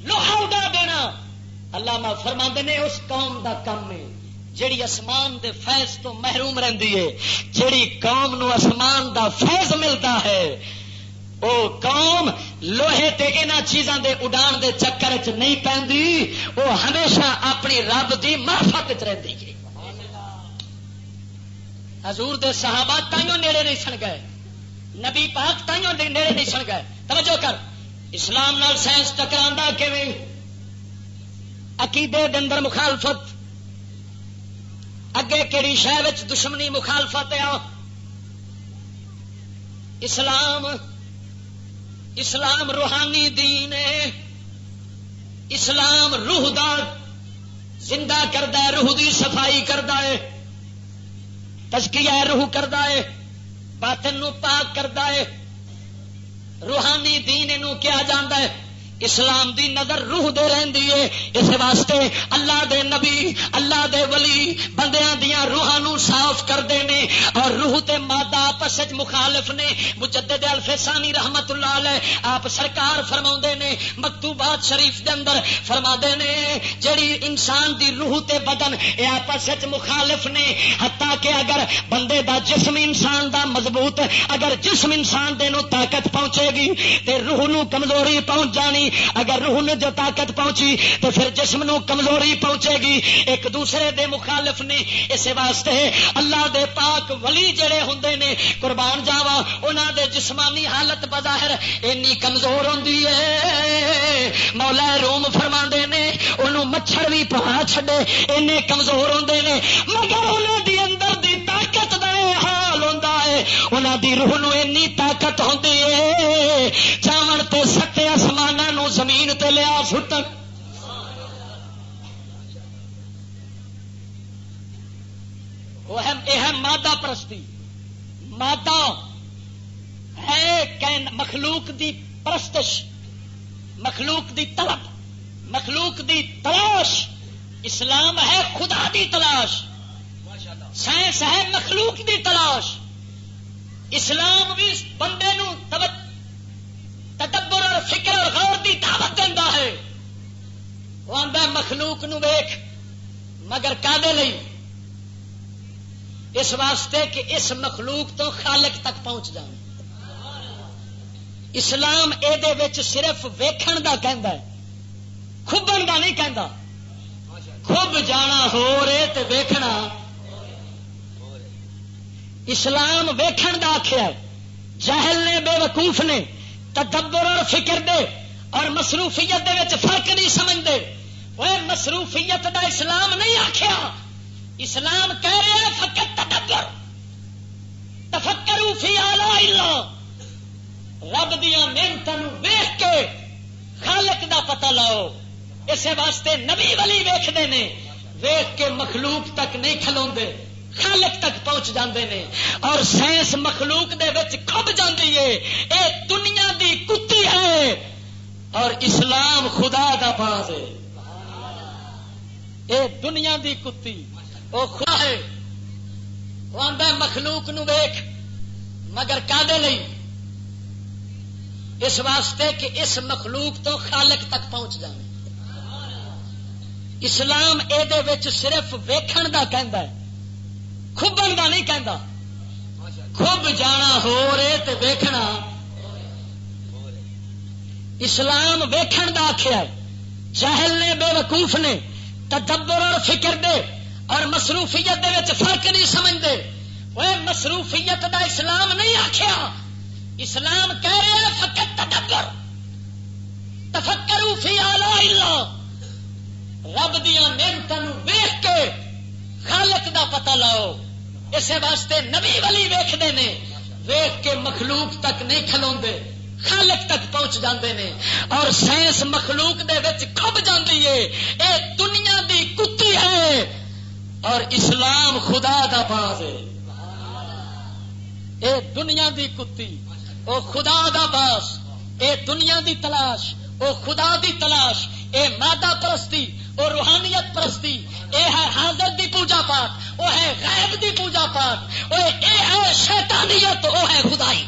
Speaker 1: لوہا اڈا دینا۔ اللہ فرما نے اس قوم دا کم ہے۔ جیڑی اسمان دے فیض تو محروم رہندی ہے، جیڑی قوم نو اسمان دا فیض ملتا ہے، او قوم لوہے تے انہاں چیزاں دے اڈان دے چکر چ نہیں پیندی وہ ہمیشہ اپنی رب دی معرفت وچ رہندی ہے۔ حضور دے صحابہ تائیوں نیڑے نہیں سن گئے، نبی پاک تائیوں نیڑے نہیں سن گئے۔ توجہ کر، اسلام نال سائنس ٹکراندا کیویں؟ عقیدے دے اندر مخالفت اگے کہڑی شہر دشمنی مخالفت آ اسلام اسلام روحانی دین ہے۔ اسلام روح دا زندہ کرتا ہے، روح دی صفائی کرتا ہے۔ تشکیہ روح کرتا ہے۔ باطن نو پاک کرتا ہے۔ روحانی دین کیا جانا ہے؟ اسلام دی نظر روح دے رہی ہے اس واسطے اللہ دے نبی، اللہ دے ولی بندیاں دیا روحان صاف کرتے ہیں اور روح تے مادہ آپس مخالف نے۔ مجدد الفسانی رحمت اللہ علیہ آپ سرکار فرما نے، مکتوبات شریف دے اندر فرما نے، جڑی انسان دی روح تے بدن یہ آپس مخالف نے۔ حتیٰ کہ اگر بندے دا جسم انسان دا مضبوط، اگر جسم انسان دے نو طاقت پہنچے گی، تے روح نو کمزوری پہنچ جانی۔ اگر روح نے جو طاقت پہنچی تو پھر جسم نو کمزوری پہنچے گی۔ ایک دوسرے دے مخالف نے اس واسطے اللہ دے پاک ولی جڑے ہوں نے، قربان جاوا انہوں دے جسمانی حالت بظاہر اینی کمزور ہوں مولا روم فرما نے، انہوں مچھر بھی پہا چھڈے، اینے کمزور ہوں نے۔ مگر انہوں دی اندر دی انہوں دی روح نو اینی طاقت ہوتی ہے چاون تے ستے آسمان زمین تے لیا سٹن مادہ پرستی مادہ ہے مخلوق دی پرستش مخلوق دی طلب مخلوق دی تلاش اسلام ہے خدا دی تلاش سائنس ہے مخلوق دی تلاش اسلام بھی بندے نو تدبر دی دعوت دینا ہے۔ وہ آدھا مخلوق نو ویخ مگر کدے اس واسطے کہ اس مخلوق تو خالق تک پہنچ جان۔ اسلام یہ صرف ویکھن دا کہندا ہے، کھبن دا نہیں کہندا۔ کھب جانا ہو رہے تے ویکھنا۔ اسلام ویکھن دا آخیا جہل نے، بے وقوف نے تدبر اور فکر دے اور مصروفیت دے فرق نہیں سمجھتے وہ مصروفیت دا اسلام نہیں آخیا اسلام کہہ رہا فقط تدبر۔ تفکرو فی اللہ۔ رب دیا محنتوں ویخ کے خالق دا پتہ لاؤ۔ اسے واسطے نبی ولی ویختے ہیں ویخ کے مخلوق تک نہیں کھلو خالق تک پہنچ جاندے نے اور سائنس مخلوق دے وچ کھب جاندی ہے۔ اے دنیا دی کتی ہے اور اسلام خدا دا باز ہے۔ اے دنیا دی کتی، او خدا ہے۔ وہ آدھا مخلوق نو ویخ مگر کدے لئی؟ اس واسطے کہ اس مخلوق تو خالق تک پہنچ جانے اسلام یہ صرف ویکھن دا کہندا ہے۔ کھبن کا نہیں کہہ خوب جانا ہو رہے تے ویکھنا۔ اسلام ویکھن دا آخیا جہل نے بے وقوف نے، تدبر اور فکر دے اور مصروفیت دے وچ فرق نہیں سمجھتے وہ مصروفیت دا اسلام نہیں آخیا اسلام کہہ رہے فقط تدبر۔ تفکرو فی اللہ۔ رب دیا محنتوں ویخ کے خالق دا پتہ لاؤ۔ اسے واسطے نبی ولی ویختے ہیں ویخ کے مخلوق تک نہیں کھلو خالق تک پہنچ جاندے نے۔ اور سائنس مخلوق دے وچ کھب جاندی ہے، اے دنیا دی کتی ہے۔ اور اسلام خدا دا باز ہے۔ اے دنیا دی کتی، او خدا دا باز، اے دنیا دی تلاش۔ او خدا دی تلاش، اے مادہ پرستی وہ روحانیت پرستی، اے ہے حاضر دی پوجا پاٹ وہ ہے غیب دی پوجا پاٹ وہ اے ہے شیطانیت وہ ہے خدائی۔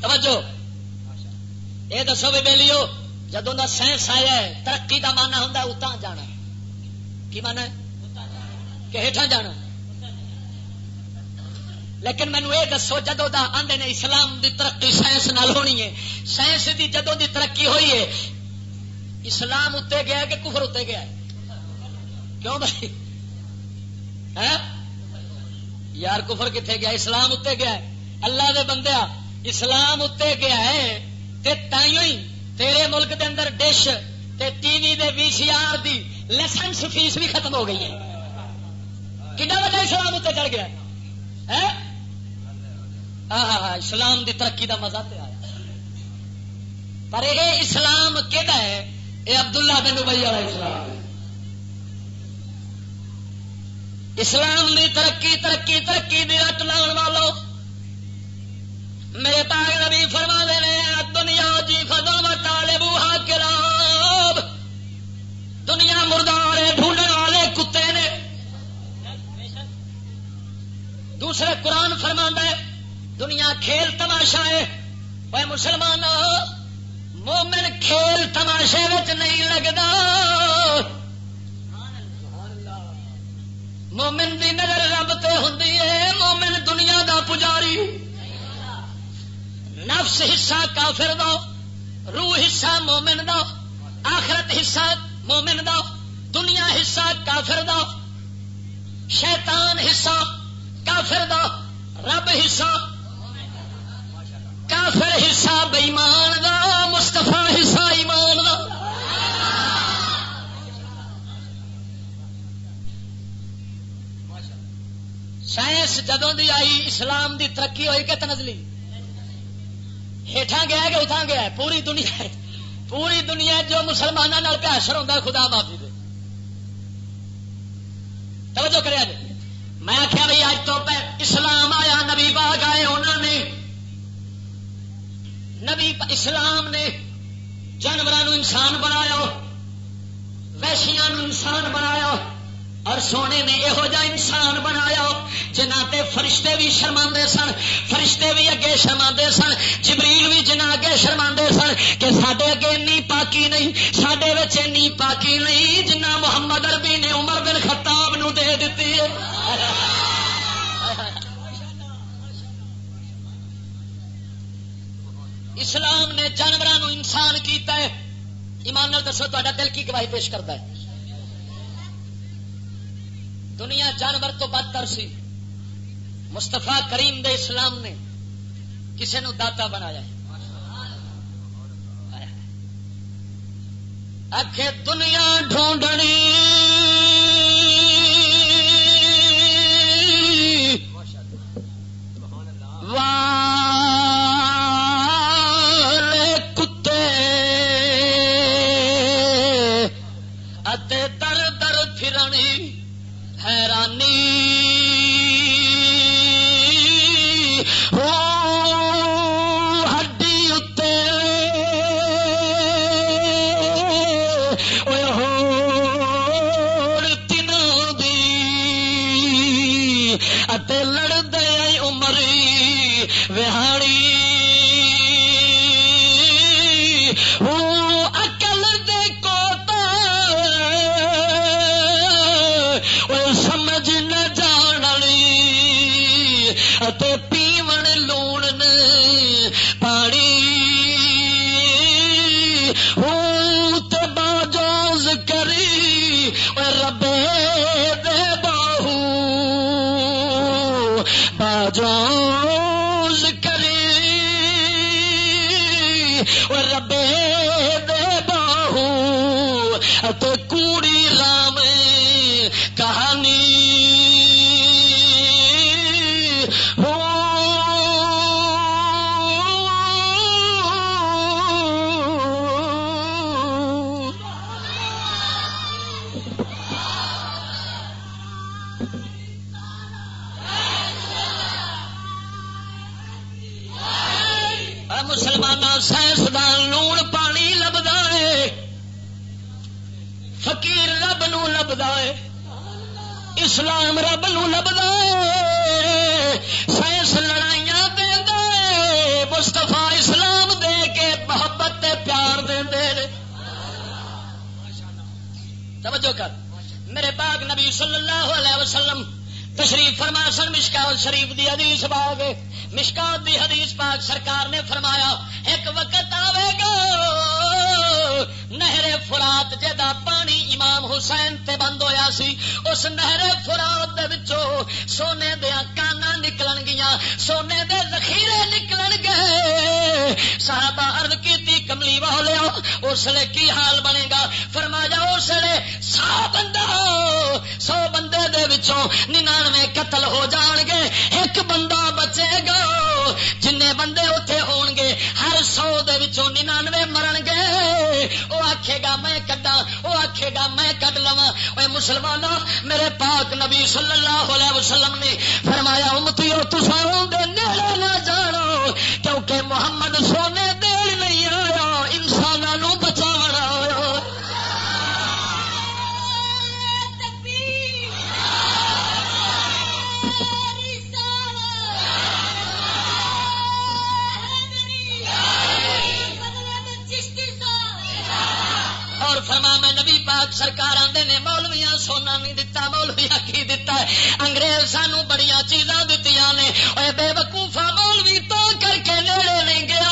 Speaker 1: توجہ۔ یہ دسو بھی بے لیو جدوں کا سائنس آیا ہے، ترقی کا مانا ہوں اتنا جانا کی مانا کہ ہیٹھا جانا۔ لیکن مینو یہ دسو جدو دا آدھے نے اسلام دی ترقی سائنس نال ہونی ہے۔ سائنس دی جدو دی ترقی ہوئی ہے، اسلام اتنے گیا کہ کفر اتنے گیا کیوں بھائی؟ ہاں؟ یار کفر کتنے گیا؟ اسلام اتنے گیا اللہ دے بندیا اسلام اتنے گیا ہے تے ہی تیرے ملک دے اندر ڈش تے ٹی وی دے وی سی آر دی لائسنس فیس بھی ختم ہو گئی ہے۔ کنا بڑا اسلام اتنے چڑھ گیا؟ ہاں ہاں اسلام دی ترقی دا مزہ تے آیا۔ پر یہ اسلام کہ یہ عبداللہ بن ابئی والا اسلام اسلام دی ترقی ترقی ترقی دی رٹ لاؤ والو۔ میرے پاگ نبی فرما دے رہے دنیا جی فضل و طالب کرام دنیا مردار ڈھونڈنے والے کتے نے دوسرے قرآن فرما ہے، دنیا کھیل تماشا ہے۔ وہ مسلمان مومن کھیل تماشے نہیں لگتا مومن دی نظر رب تے ہوں مومن دنیا دا پجاری۔ نفس حصہ کافر دو روح حصہ مومن دو آخرت حصہ مومن دو دنیا حصہ کافر دو شیطان حصہ کافر دو رب حصہ، کافر حصہ بےمان دا مستفا حصہ ایمان دا۔ سائنس جدوں دی آئی، اسلام دی ترقی ہوئی کہ تنزلی؟ ہیٹھا گیا کہ اتنا گیا؟ پوری دنیا پوری دنیا جو مسلمانوں پہ اثر ہوتا خدا معافی دے۔ توجہ کرے میں آخیا بھائی اج تو اسلام آیا، نبی باغ آئے انہوں نے نبی اسلام نے جانوروں انسان بنایا ویشیا انسان بنایا اور سونے نے یہو جا انسان بنایا جنہ تے فرشتے بھی شرما سن، فرشتے بھی اگے شرما سن، جبریل بھی جنہ اگے شرما سن کہ سڈے اگے این پاکی نہیں سڈے این پاکی نہیں جنہ محمد اربی نے عمر بن خطاب نو دے دیتی ہے۔ اسلام نے جانوروں انسان کیتا ہے۔ ایمان دسو تا دل کی گواہی پیش کرتا ہے؟ دنیا جانور تو بدتر سی۔ مستفا کریم دے اسلام نے کسے نو داتا بنایا آخ دنیا ڈھونڈنی۔ واہ۔ میں کٹ لوا اے مسلمان میرے پاک نبی صلی اللہ علیہ وسلم نے فرمایا امتی اور تصاویر نہ جا نے مولویا سونا نہیں دتا مولویا کی دتا ہے انگریز سانو بڑی چیزاں دتی نے اور بے وقوفا مولوی تو کر کے نیڑے نہیں گیا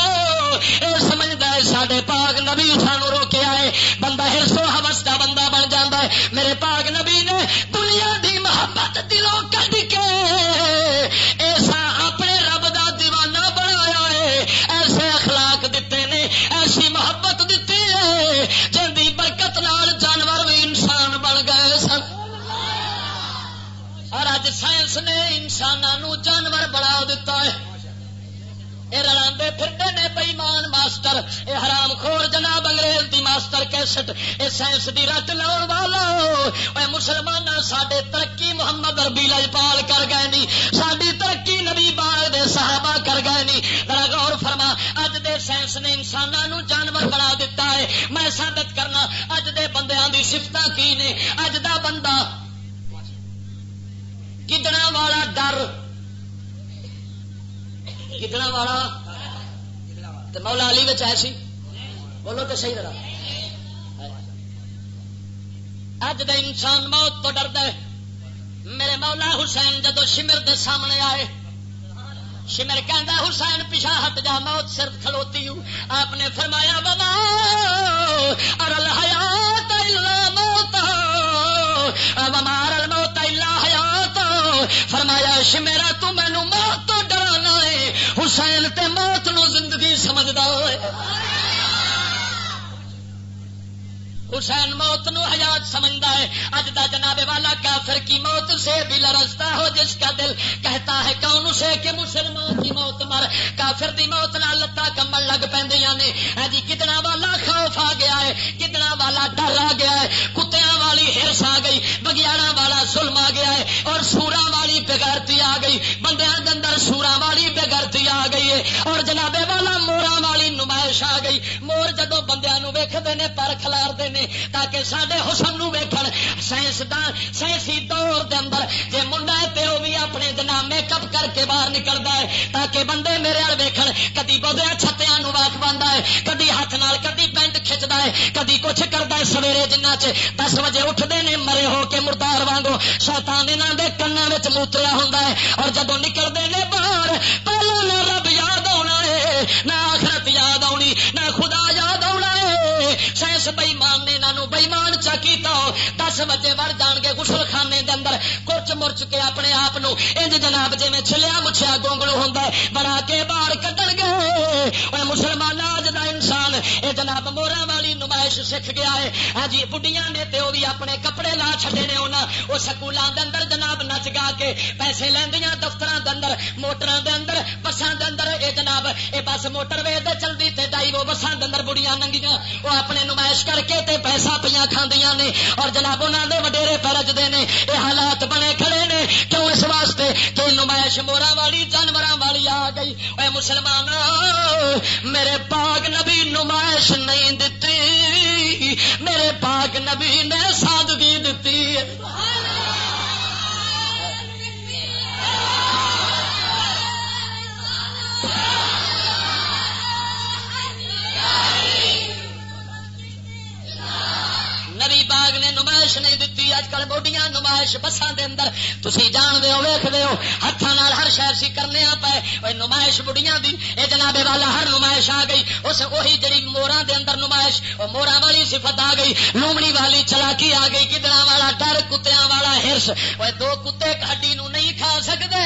Speaker 1: اے سمجھدا ہے ساڈے پاک نبی سانو روک ماسٹر اے حرام خور جناب انگریز دی ماسٹر کیسٹ، اے سائنس دی رٹ لاؤ والا اے مسلمان ساڈے ترقی محمد عربی لجپال کر گئے نی ساری ترقی نبی باغ دے صحابہ کر گئے نی۔ ذرا غور فرما، اج دے سائنس نے انسانوں جانور بنا دتا ہے۔ میں ثابت کرنا، اج دے بندیاں دی صفتاں کی نے؟ اج دا بندہ کتنا والا ڈر کتنا والا مولا علی بچ آئے سی؟ بولو تو صحیح رہا اج دے انسان موت تو ڈرد میرے مولا حسین جدو شمر دے سامنے آئے، شمر کہندا حسین پیچھا ہٹ جا، موت صرف کھلوتی ہوں آپ نے فرمایا، بابا ارل حیات الا موت۔ ومار الموت الا حیات۔ فرمایا شمیرا تو مینو موت تو ڈرانا ہے حسین تے موت نو زندگی سمجھدا ہے حسین موت نو حیات سمجھتا ہے۔ اج دا جناب والا کافر کی موت سے بھی لرزتا ہو، جس کا دل کہتا ہے کون اسے کہ مسلمان کی موت مر۔ کافر دی موت نہ لتا کمبل لگ پہ نے۔ ہاں جی کتنا والا خوف آ گیا ہے کتنا والا ڈر آ گیا ہے۔ کتیا والی ہرس آ گئی۔ گئی بندیاں کے اندر سورا والی بگڑتی آ گئی ہے اور جنابے والا مورا والی نمائش آ گئی۔ مور جدو بندیاں ویکتے ہیں پر کھلارتے ہیں تاکہ سڈے حسن نو سائنسدان سائنسی دور دے اندر جے منڈا ہے تے وہ بھی اپنے جناب میک اپ کر کے باہر نکلتا ہے، تاکہ بندے میرے وال ویکن کدی بودیا چھتیا نو واک بنتا ہے، کدی ہاتھ نال، کدی پینٹ کھچتا ہے، کدی کچھ ہے سویرے جنہ چ دس بجے اٹھتے ہیں مرے ہو کے مردار وانگو شیطان انہوں دے کنا موتریا ہوں اور جدو نکلتے ہیں باہر پہلے نہ رب یاد آنا ہے نہ آخرت یاد آنی نہ خدا یاد آنا ہے۔ سائنس بئیمان نے انہوں بئیمان چا کیتا دس بجے وڑ جان گے گسل خانے دے اندر کچ مرچ کے اپنے آپ انج جناب جی میں چلیا مچھیا گونگلو ہوں بنا کے باہر کٹن گے۔ مسلمان آج یہ جناب، مورا والی نمائش سکھ گیا ہے۔ ہاں جی بڑھیا نے تے وہ بھی اپنے کپڑے لا چھڈے نے انہاں وہ سکولوں دے اندر جناب نچ گا کے پیسے لیندیاں دفتراں دے اندر، موٹراں دے اندر، بساں دے اندر۔ اے جناب، اے بس موٹر وے تے چلدی تے ڈائی وہ بساں دے اندر بڑیاں ننگیاں۔ وہ اپنے نمائش کر کے تے پیسہ پہ کھاندیاں نے۔ اور جناب انہوں نے وڈیرے پرجتے ہیں یہ حالات بنے کھڑے نے۔ کیوں اس واسطے کہ نمائش مورا والی جانور والی آ گئی۔ اے مسلمان میرے پاک نبی فرمائش نہیں دتی۔ میرے پاک نبی نے سادگی دتی۔ نبی باغ نے نمائش نہیں دیتی اج کل بوڈیاں نمائش بسان دے اندر۔ تسی جان دے ہو ویکھ دے ہو، ہتھاں نال ہر شہر سی کرنے آ پے اوے نمائش بڑیاں دی، اے جناب والا ہر نمائش آ گئی۔ اس وہی جڑی موراں دے اندر نمائش، او موراں والی صفت آ گئی۔ لومڑی والی چلاکی آ گئی کدڑا والا ڈر کتےاں والا ہرس۔ اوے دو کتے ہڈی نو نہیں کھا سکدے۔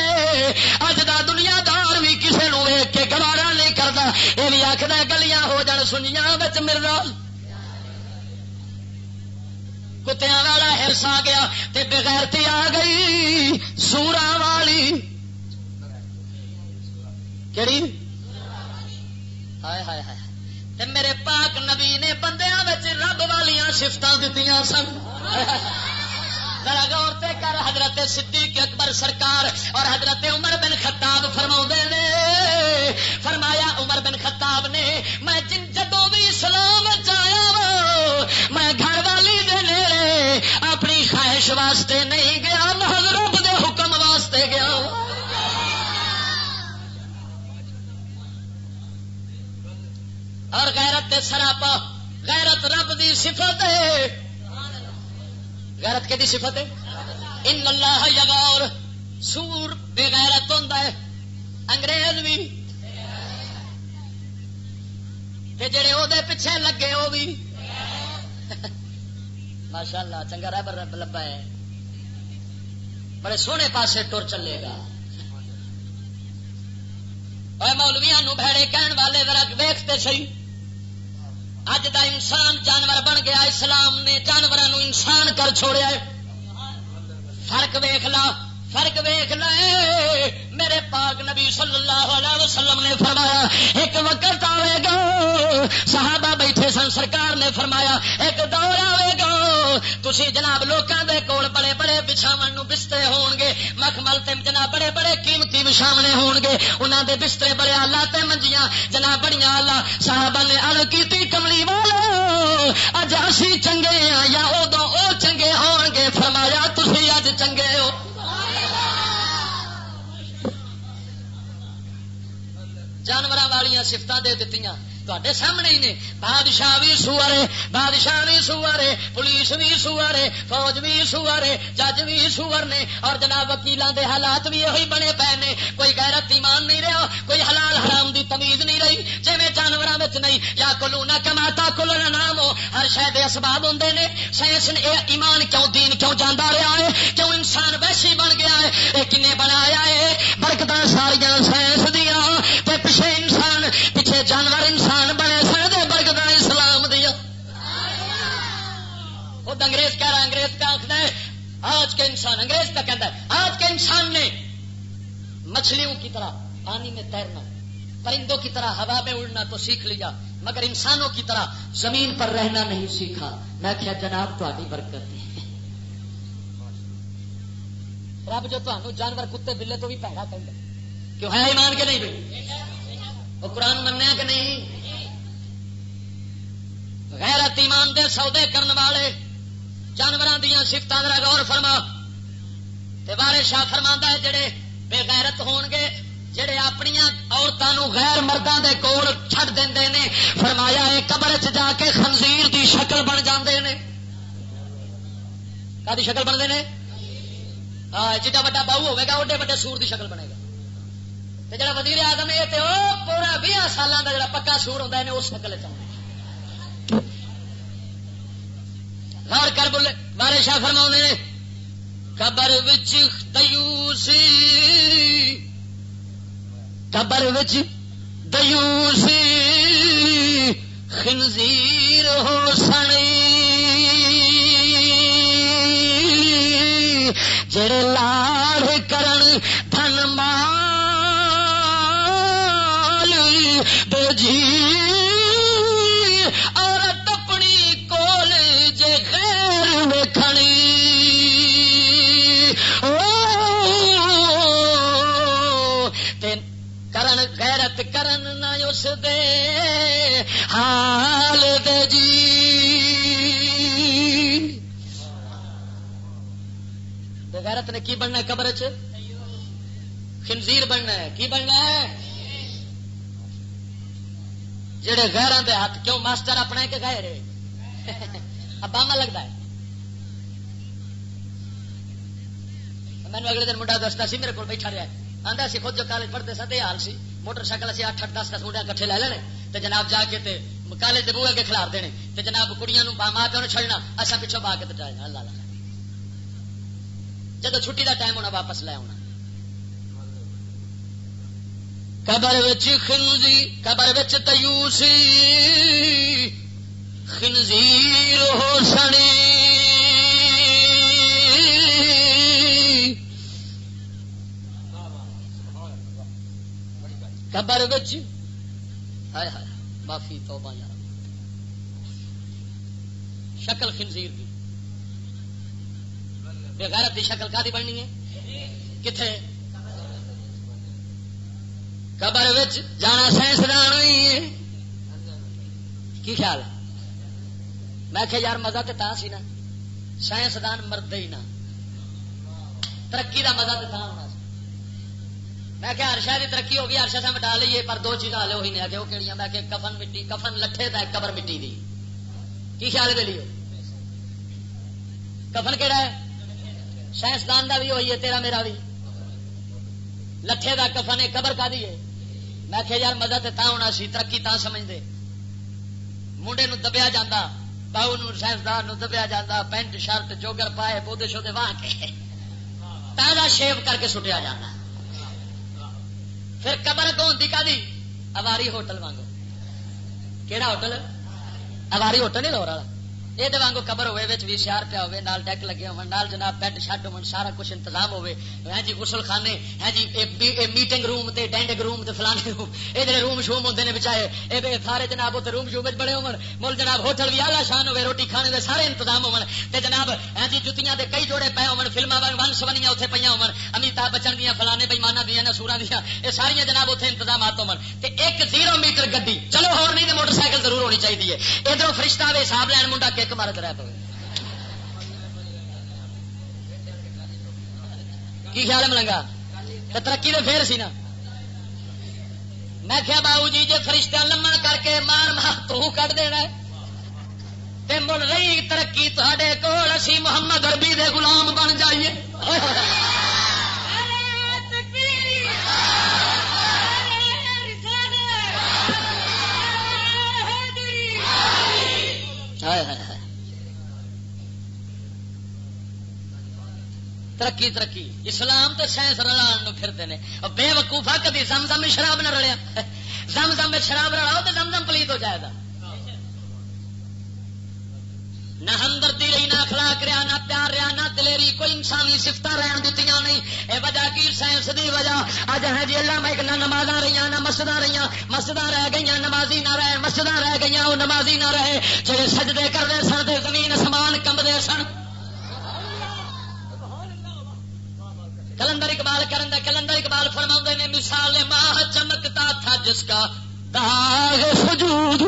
Speaker 1: اج دا دنیا دار بھی کسے نو ویکھ کے گوارا نہیں کردا۔ اے وی آکھدا گلیاں ہو جان سنیاں وچ مرنا کتیا والا ہرس آ گیا تے بغیرتی آ گئی۔ سورا والی۔ کہڑی ہائے ہائے ہائے۔ تے میرے پاک نبی نے بندیاں رب والیاں سفت دیتی سن۔ ذرا غور تے کر، حضرت صدیق اکبر سرکار اور حضرت عمر بن خطاب فرما نے۔ فرمایا، عمر بن خطاب نے، میں واسطے نہیں گیا محض رب دے حکم واسطے گیا۔ اور غیرت تے سراپا، غیرت رب دی صفت ہے۔ غیرت کی صفت ہے؟ ان اللہ یغور، سور بے غیرت ہوتا ہے۔ انگریز بھی جڑے وہ پیچھے لگے وہ بھی ماشاء اللہ چنگا رابر لبا ہے۔ بڑے سونے پاسے ٹر چلے گا۔ مولویا نو بھڑے کہن والے ذرا ویختے سی اج دا انسان جانور بن گیا، اسلام نے جانوروں انسان کر چھوڑیا ہے۔ فرق ویخ لا۔ فرق ویخ لے میرے پاک نبی صلی اللہ علیہ وسلم نے فرمایا، ایک وقت آئے گا، صحابہ بیٹھے سن، سرکار نے فرمایا، ایک دور آئے گا تھی جناب لوگوں کے کول بڑے بڑے بچھاو بسترے ہون گے مخمل تے جناب بڑے بڑے قیمتی بچھاونے ہون گے انہوں دے بسترے بڑے آلہ تے منجیاں، جناب بڑی آلہ صحابہ نے ال کی کملی والو اج اسی چنگے ہاں یا ادو او چنگے ہون گے فرمایا تھی اج چنگے جانور والی سفت دے دیتی تے سامنے ہی نے۔ بادشاہ بھی سور ہے بادشاہ بھی سور ہے پولیس بھی سور ہے فوج بھی سور ہے جج بھی سور نے اور جناب وکیلوں دے حالات بھی یہی بنے پے نے۔ کوئی غیرت ایمان نہیں رہا کوئی حلال حرام دی تمیز نہیں رہی۔ جی میں جانوروں میں نہیں، یا کلو نہ کماتا کلو نہ نام ہو۔ ہر شہر اسباب ہوں نے۔ سائنس نے ایمان کیوں، دین کیوں جانا رہا ہے؟ کیوں انسان ویسے بن گیا ہے؟ یہ کن بنایا ہے؟ برکت ساریا سائنس دیا آج کے انسان، انگریز کا کہتا ہے، آج کے انسان نے مچھلیوں کی طرح پانی میں تیرنا، پرندوں کی طرح ہوا میں اڑنا تو سیکھ لیا، مگر انسانوں کی طرح زمین پر رہنا نہیں سیکھا۔ میں کیا جناب تاری برکت رب جو تمہیں جانور، کتے، بلے تو بھی پیڑا کر کیوں ہے ایمان کے نہیں بھائی؟ وہ قرآن منیا کہ نہیں؟ غیرت ایمان دے سودے کرن والے جانوروں دیا سفتوں کا غور فرما بارے شاہ فرما ہے جڑے بے غیرت ہون گے، جڑے اپنی عورتوں غیر مردوں کے کول چڈ دے نے، فرمایا ہے قبر چ جا کے خنزیر دی شکل بن جاندے نے۔ کا شکل بنتے ہیں ہاں جا وا بہو ہوگا اوڈے وڈے سور دی شکل بنے گا۔ جڑا وزیر آدم ہے تو پورا بھی سالوں کا جڑا پکا سور ہوتا ہے، نے اس شکل چاہتا غور کر بولے، بارے شاہ فرما نے، قبر وچ دیوسی، قبر وچ دیوسی خنزیر ہو سنی جڑے لاڑ کرن، دھن مال دے جی حال دے جی غیرت نے کی بننا ہے قبر چ؟ خنزیر بننا ہے۔ کی بننا ہے؟ جڑے غیران دے ہاتھ کیوں ماسٹر اپنا کہ غیر؟ اباما لگتا ہے۔ مینو اگلے دن منڈا دستا سی میرے کو بیٹھا رہا آتا سی، خود جو کالج پڑھتے سا حال سی۔ موٹر سائیکل اسی اٹھ اٹھ دس دس منڈیا کٹھے لے لینے۔ تے جناب جا کے تے کالج کے بوے کے کھلار دینے۔ تے جناب کڑیاں ماں پیو چڑنا اصا پچھوں پا کے اللہ اللہ جب چھٹی کا ٹائم ہونا، واپس لے آنا قبر وچ خنزی قبر وچ تیوسی۔ خنزیر ہو سنی۔ قبر وچ ہائے ہائے، معافی تو شکل خنزیر کی بغیرت کی شکل کا دی بننی ہے؟ کتنے قبر وچ جانا سائنسدان کی خیال ہے؟ میں کہ یار مزہ تو سی نا۔ سائنسدان مرد ہی نہ ترقی کا مزہ تو ہونا۔ میں کہ ہرشا کی ترقی ہوگی ہرشا سے مٹا لیے، پر دو چیزاں ہلے وہی نہیں کہ وہ کہڑی میں کہ کفن مٹی، کفن لٹھے تھا قبر مٹی دی۔ کی خیال ہے لیے کفن کہڑا ہے؟ سائنسدان کا بھی ہوئی ہے، تیرا میرا بھی۔ لٹھے کا کفن ہے، قبر کا دی ہے۔ میں کہ یار مزہ تو ہونا سی، ترقی تا سمجھتے منڈے نو دبیا جانا باہو نو سائنسدان نو دبیا جانا پینٹ، شرٹ، جوگر پائے بودے شودے واہ کے۔ تازہ شیو کر کے سٹیا جانا پھر قبر کو دی کا دی اواری ہوٹل وانگو۔ کہڑا ہوٹل؟ اواری ہوٹل نہیں لاہور والا؟ یہ وانگو قبر ہوئے وی سیار پیا ہوئے نال ڈیک لگے ہو نال جناب بیڈ شیڈ ہو سارا کچھ انتظام ہوئے ہے جی غسل خانے ہے جی میٹنگ روم تے ڈینڈنگ روم تے فلانے روم یہ جڑے روم شوم ہوتے ہیں بچائے یہ سارے جناب اتنے روم شوم بڑے ہو مل جناب ہوٹل بھی آلہ شان ہوئے روٹی کھانے دے سارے انتظام ہو جناب ہے جی جتیاں دے کئی جوڑے پے ہو فلما ون سونیاں اتنے پہ ہو امیتاب بچن دیا فلانے بےمانا دیا نسورا دیا یہ ساریا جناب اتنے انتظامات ہو ایک زیرو میٹر گڈی چلو ہو نہیں تو موٹر سائیکل ضرور ہونی چاہیے ادھر فرشتہ حساب لین منڈا کے کک مارت رہ پہ کی خیال ہے ملنگا؟ ترقی تو پھر سی نا۔ میں کیا باؤ جی جی فرشتہ لما کر کے مار مار تو کٹ دینا مل رہی ترقی تے کول، اسی محمد اربی دے غلام بن جائیے۔ ترقی ترقی. اسلام تو سائنس رلان پھرتے ہیں بے وقوفا کدی زم زم شراب نہ رلیا. زم زم شراب رلاؤ تو زم زم پلیت ہو جائے گا. نہ ہمدردی رہی، نہ اخلاق رہا، نہ پیار رہا، نہ دلیری. کوئی انسانی سفت رہن دیتی نہیں. اے وجہ کی سائنس دی وجہ؟ اج ہے جی اللہ میں نہ نماز رہی نہ مسجد رہی مسجد رہ گئی نمازی نہ رہے مسجد رہ گئی وہ نمازی نہ رہے. جڑے سجدے کرتے سن زمین سمان کمبے سن کلندر اقبال کرن دا کلندر اقبال فرما نے، مثال ماہ چمکتا تھا جس کا داغ سجود۔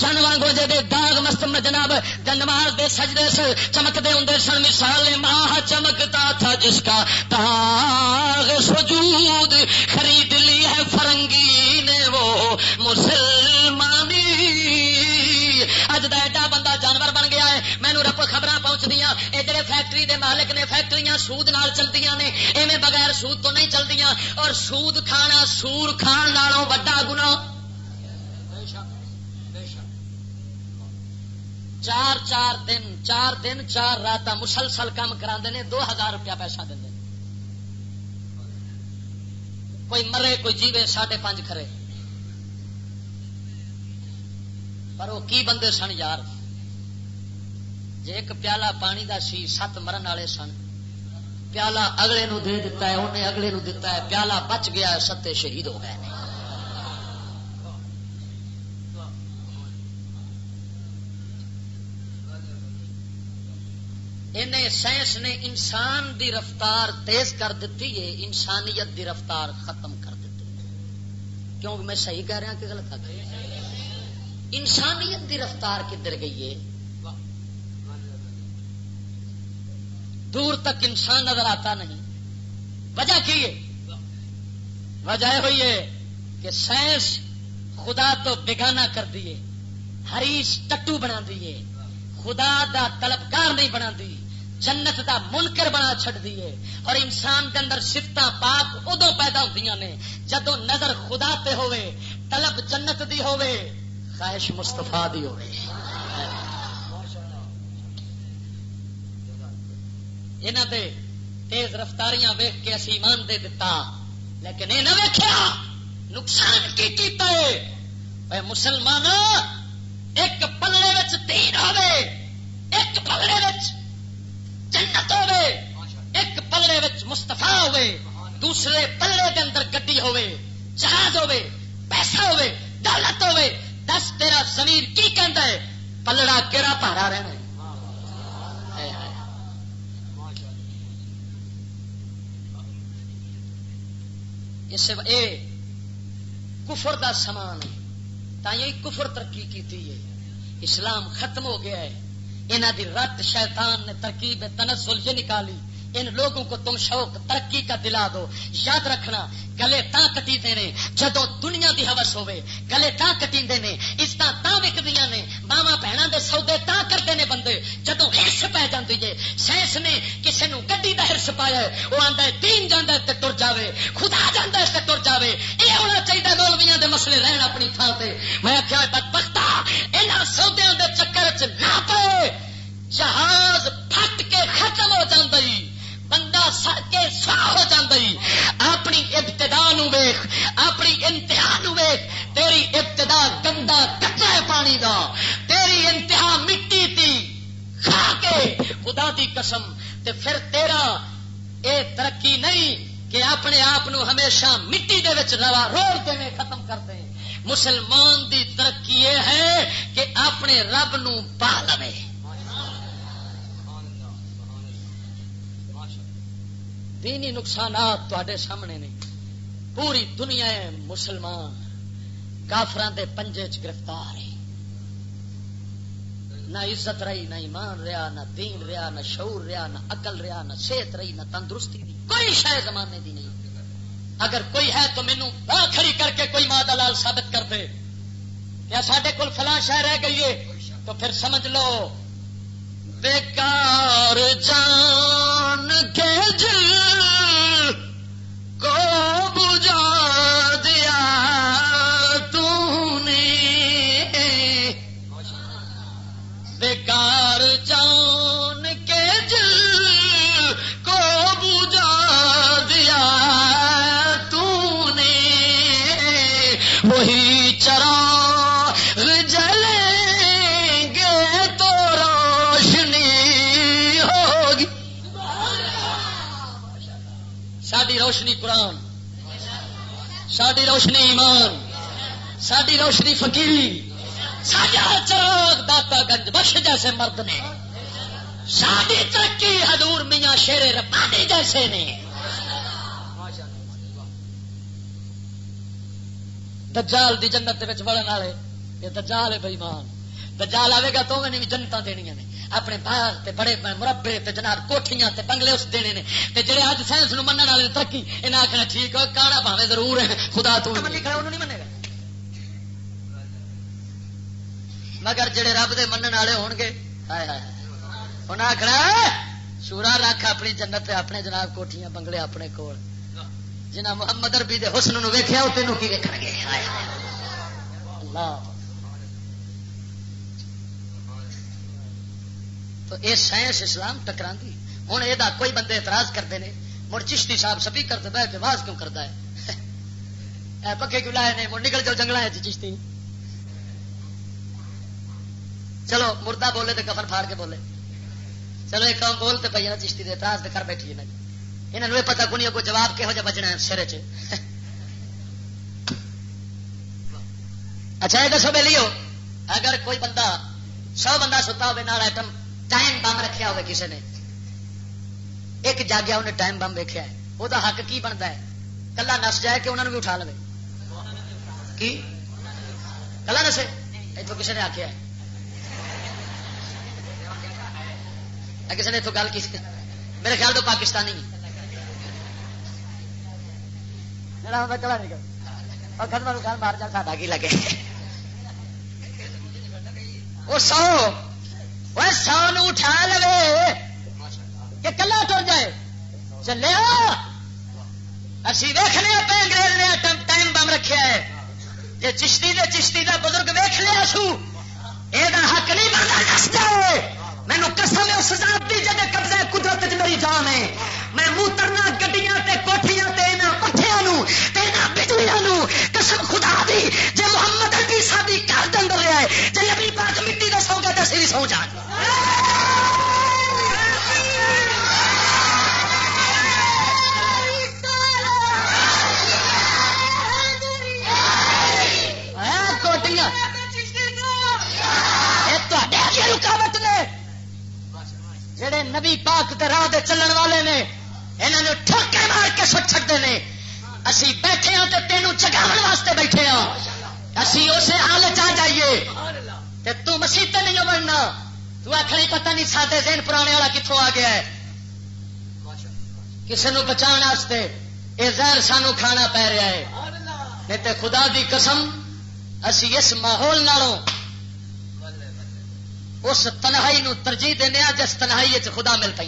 Speaker 1: چن وانگو جے دے داغ مست جناب نماز دے سجدے سے چمکتے ہوں سن، مثال ماہ چمکتا تھا جس کا داغ سجود۔ خرید لی ہے فرنگی نے وہ مسلمانی ہے، مینو رب خبر پہنچ دیا یہ فیکٹری دے مالک نے فیکٹری سود نال چلتی نے، ایویں بغیر سود تو نہیں چلتی اور سود کھانا سور کھان نالوں وڈا گنا چار چار دن چار دن، چار رات مسلسل کام کرا دو ہزار روپیہ پیسہ دیں کوئی مرے، کوئی جیوے، ساڑھے پانچ کھرے۔ پر وہ کی بندے سن یار؟ جی ایک پیالہ پانی دا سی، سات مرن والے سن۔ پیالہ اگلے نو دے دیتا ہے انہیں اگلے نو دیتا ہے۔ پیالہ بچ گیا ہے، ستے شہید ہو گئے انہیں سائنس نے انسان دی رفتار تیز کر دیتی ہے، انسانیت دی رفتار ختم کر دیتی ہے۔ کیوں؟ میں صحیح کہہ رہا کہ غلط انسانیت دی رفتار کدھر گئی ہے؟ دور تک انسان نظر آتا نہیں۔ وجہ کی ہے؟ وجہ ہوئی ہے کہ سائنس خدا تو بےگانا کر دیے ہریش ٹٹو بنا دیے خدا دا طلبکار نہیں بنا دی۔ جنت دا منکر بنا چڑ دیے اور انسان کے اندر سفت پاک ادو پیدا ہوتی نے۔ جدو نظر خدا تے ہوئے، طلب جنت دی ہوئے، خواہش مستفا دی ہوئے۔ یہاں دے تیز رفتاریاں ویخ کے اسی ایمان دے دیتا لیکن یہ نہ ویکیا نقصان کی کیتا ہے اے مسلمان، ایک پلڑے تین ہوے ایک پلڑے جنت ہوے ایک پلڑے مستفا ہوے دوسرے پلڑے دے اندر گڈی ہوے جہاز ہوے پیسہ ہوے دولت ہوے دس تیرا زمین کی کہہ ہے، پلڑا کہڑا پارا رہنا ہے اس اے کفر دا سامان تھی کفر ترقی کی اسلام ختم ہو گیا ہے۔ انہ دی رت شیطان نے ترکیب تنسل یہ جی نکالی۔ ان لوگوں کو تم شوق، ترقی کا دلا دو۔ یاد رکھنا، گلے تا کٹی نے، جدو دنیا دی حوث ہوے گلے تا کٹی نے، اس تا تا وکدیاں نے ماوا بہنا دے سودے تا کرتے نے بندے، جدو ہرس پی جاتی ہے سائنس نے کسی نو گڈی کا ہرس پایا وہ آتا ہے تین جانا تے تر جاوے، خدا جانا تے تر جاوے یہ ہونا چاہیے مولویا دے مسئلے رہن اپنی تھان سے میں آخیا بختا یہاں سودے دے چکر چ نہ پے جہاز پھٹ کے ختم ہو جاتی بندہ سر کے سا ہو جی اپنی ابتدا ویخ اپنی انتہا ویخ تیری ابتدا گندا کچا ہے پانی دا۔ تیری انتہا مٹی تھی کھا کے خدا دی قسم، تے پھر تیرا اے ترقی نہیں کہ اپنے آپ ہمیشہ مٹی دے وچ روا روڑ کے میں ختم کر دیں مسلمان دی ترقی یہ ہے کہ اپنے رب نو پا لے دینی نقصانات تے سامنے نے۔ پوری دنیا مسلمان۔ کافران دے پنجے چ گرفتار ہے۔ نہ عزت رہی، نہ ایمان رہا، نہ دین رہا، نہ شعور رہا، نہ عقل رہا، نہ صحت رہی، نہ تندرستی دی کوئی شاید زمانے دی نہیں۔ اگر کوئی ہے تو مینو کھڑی کر کے کوئی ماں دلال ثابت کر دے۔ یا سڈے کول فلاں شہر رہ گئی ہے تو پھر سمجھ لو بیکار جان کے جل کو بجا دیا تو نے۔ بیکار روشنی قرآن ساری روشنی ایمان ساری روشنی فقیری ساجا چراغ داتا گنج بخش جیسے مرد نے شادی ترقی حضور میاں شیر ربانی جیسے نے۔ دجال دی جنت وڑن والے، یہ دجال ہے بھائی مان دجال آئے گا تو بھی جنتا دنیا نے۔ اپنے باغ تے بڑے مربے تے جناب کوٹیاں تے بنگلے اس دینے نے۔ تے جڑے اج سائنس نو منن والے ترقی، انہاں آخنا ٹھیک ہو کاڑا بھاوے ضرور ہے خدا تو نہیں منے گا مگر جڑے رب دے منن والے ہون گے ہائے ہائے۔ انہاں آخنا سورا رکھ اپنی جنت تے اپنے جناب کوٹیاں بنگلے اپنے کول۔ جنہ محمد اربی دے حسن نو ویکھیا، او تینوں کی ویکھن گے؟ ہائے۔ اللہ۔ تو یہ سائنس اسلام ٹکرا ہوں یہ کوئی بندے اعتراض کرتے ہیں مڑ چشتی صاحب سبھی کرتے بہ کے واز کیوں کرتا ہے؟ پکے کیوں لائے نے، مڑ نکل جاؤ جنگل چشتی۔ چلو، مردہ بولے تو کفن پھاڑ کے بولے۔ چلو، ایک بولتے پہ نا چشتی دے اعتراض کر بیٹھی ہے یہاں یہ پتا کو نہیں کوئی جواب کہہو جہ بچنا ہے سر چ۔ اچھا یہ دسو بے اگر کوئی بندہ، سو بندہ ستا ہوئے نال آئٹم ٹائم بم رکھا ہوگا کسی نے ایک جاگیا انہیں ٹائم بم ویکیا ہے وہ حق کی بنتا ہے کلا نس جائے کہ انہوں نے بھی اٹھا لو کی کلا نسے اتوں کسی نے آخیا کسی نے اتوں گل کی میرے خیال تو پاکستانی کلا نہیں اور ختم مار جا سا کی لگے وہ سو وہ سو اٹھا لو کہ کلا تر جائے چلے اسی ویخ لیا پہ انگریز نے ٹائم بم رکھا ہے جی چشتی دے چشتی دا بزرگ ویخ لیا سو یہ حق نہیں بنتا دس جائے مینو قسم اس ذات دی جگہ قبضہ قدرت میری جان ہے میں موترنا گڈیاں تے کوٹھیاں تے انہاں پٹھیاں نو تے انہاں بجلیاں نو قسم خدا دی جے محمد عربی صاحب گھر دے اندر رہیا ہے جے نبی پاک مٹی دا سو بھی سو جان۔ ہاں، رکاوٹ نے، جڑے نبی پاک کے راہ چلن والے نے انہوں نے ٹھوکے مار کے سٹ چکتے ہیں اسی بیٹھے ہاں تو تینوں جگاو واسطے بیٹھے ہاں۔ اسی اسے حال چاہ جائیے۔ تے تو مسیح نہیں بننا تو آخری پتہ نہیں سادے زین پرانے والا کتوں آ گیا ہے۔ کسی نو بچا یہ زہر سانو کھانا پی رہا ہے۔ نہیں تے خدا دی قسم، اسی اس ماحول نالوں اس تنہائی نو ترجیح دینا جس تنہائی خدا مل پہ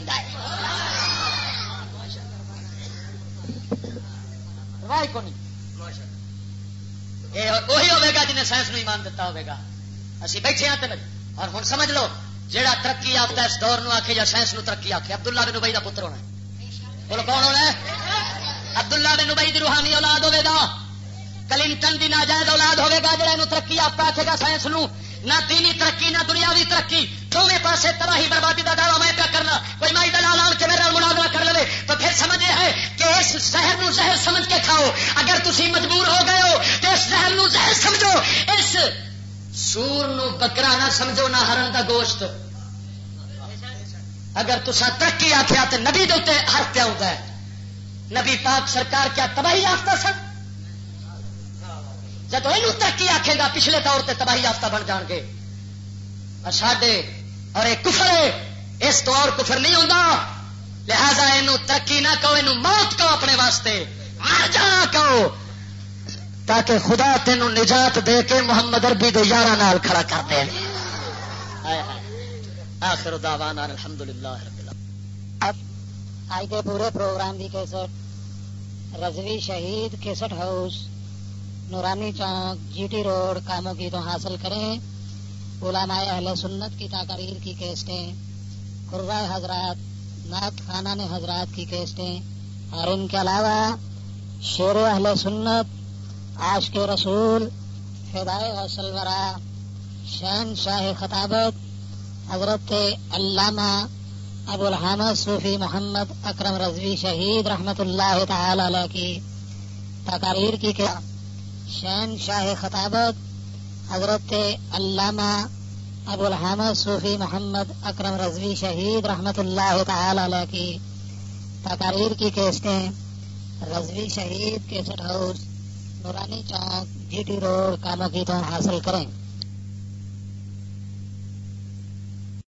Speaker 1: وہی ہوگا جنہیں سائنس نو ایمان دتا ہوگا اسی بیٹھے ہیں اور ہوں سمجھ لو جہاں ترقی آفتا اس دور نو آخے یا سائنس نو ترقی آخے عبداللہ بن ابئی کا پتر ہونا بولو کون ہونا ہے؟ عبداللہ بن ابئی کی روحانی اولاد ہوے گا۔ کلنٹن کی ناجائز اولاد ہوے گا جہاں ترقی آفتا آخے گا سائنس نو۔ نہ دینی ترقی، نہ دنیاوی ترقی۔ دونوں پاسے تباہی، بربادی کا دعوی میں پیا کرنا۔ کوئی مائی دلال آن کے میرا مناظرہ کر لے تو پھر سمجھ یہ ہے کہ اس زہر نو زہر سمجھ کے کھاؤ۔ اگر تھی مجبور ہو گئے ہو، تو اس زہر نو زہر سمجھو۔ اس سور نو بکرا نہ سمجھو، نہ ہرن کا گوشت۔ اگر تسا ترقی آخیا تو نبی دے ہر پیا ہوتا ہے۔ نبی پاک سرکار کیا تباہی یافتہ سن؟ جب یہ ترقی آخے گا، پچھلے طور سے تباہی یافتہ بن جان گے۔ اور ساڈے اور یہ کفر ہے، اس تو اور کفر نہیں ہوتا لہذا یہ ترقی نہ کہو یہ موت کہو اپنے واسطے۔ مر جا کہو تاکہ خدا تین نجات دے کے محمد اربی دے یارہ نال کھڑا کر دے۔ آخر دعوانا الحمدللہ رب
Speaker 2: اب آج کے پورے پروگرام کی کیسٹ۔ رضوی شہید کیسٹ ہاؤس۔ نورانی چوک جی ٹی روڈ کاموں کی تو حاصل کریں۔ علماء اہل سنت کی تقاریر کی کیسٹیں۔ قربائے حضرات نعت خانہ نے حضرات کی کیسٹیں۔ اور ان کے علاوہ شیر اہل سنت آش کے رسول، فدائے وسلورا شہن شاہ خطابت، حضرت علامہ ابو الحمد صوفی محمد اکرم رضوی شہید رحمت اللہ تعالی علیہ کی تقاریر کی کیا شہن شاہ خطابت، حضرت علامہ ابو الحمد صوفی محمد اکرم رضوی شہید رحمت اللہ تعالی علیہ کی تقاریر کی کیسٹیں، رضوی شہید کیسٹ ہاؤس نورانی چوک جی ٹی روڈ کالو کی تو حاصل کریں۔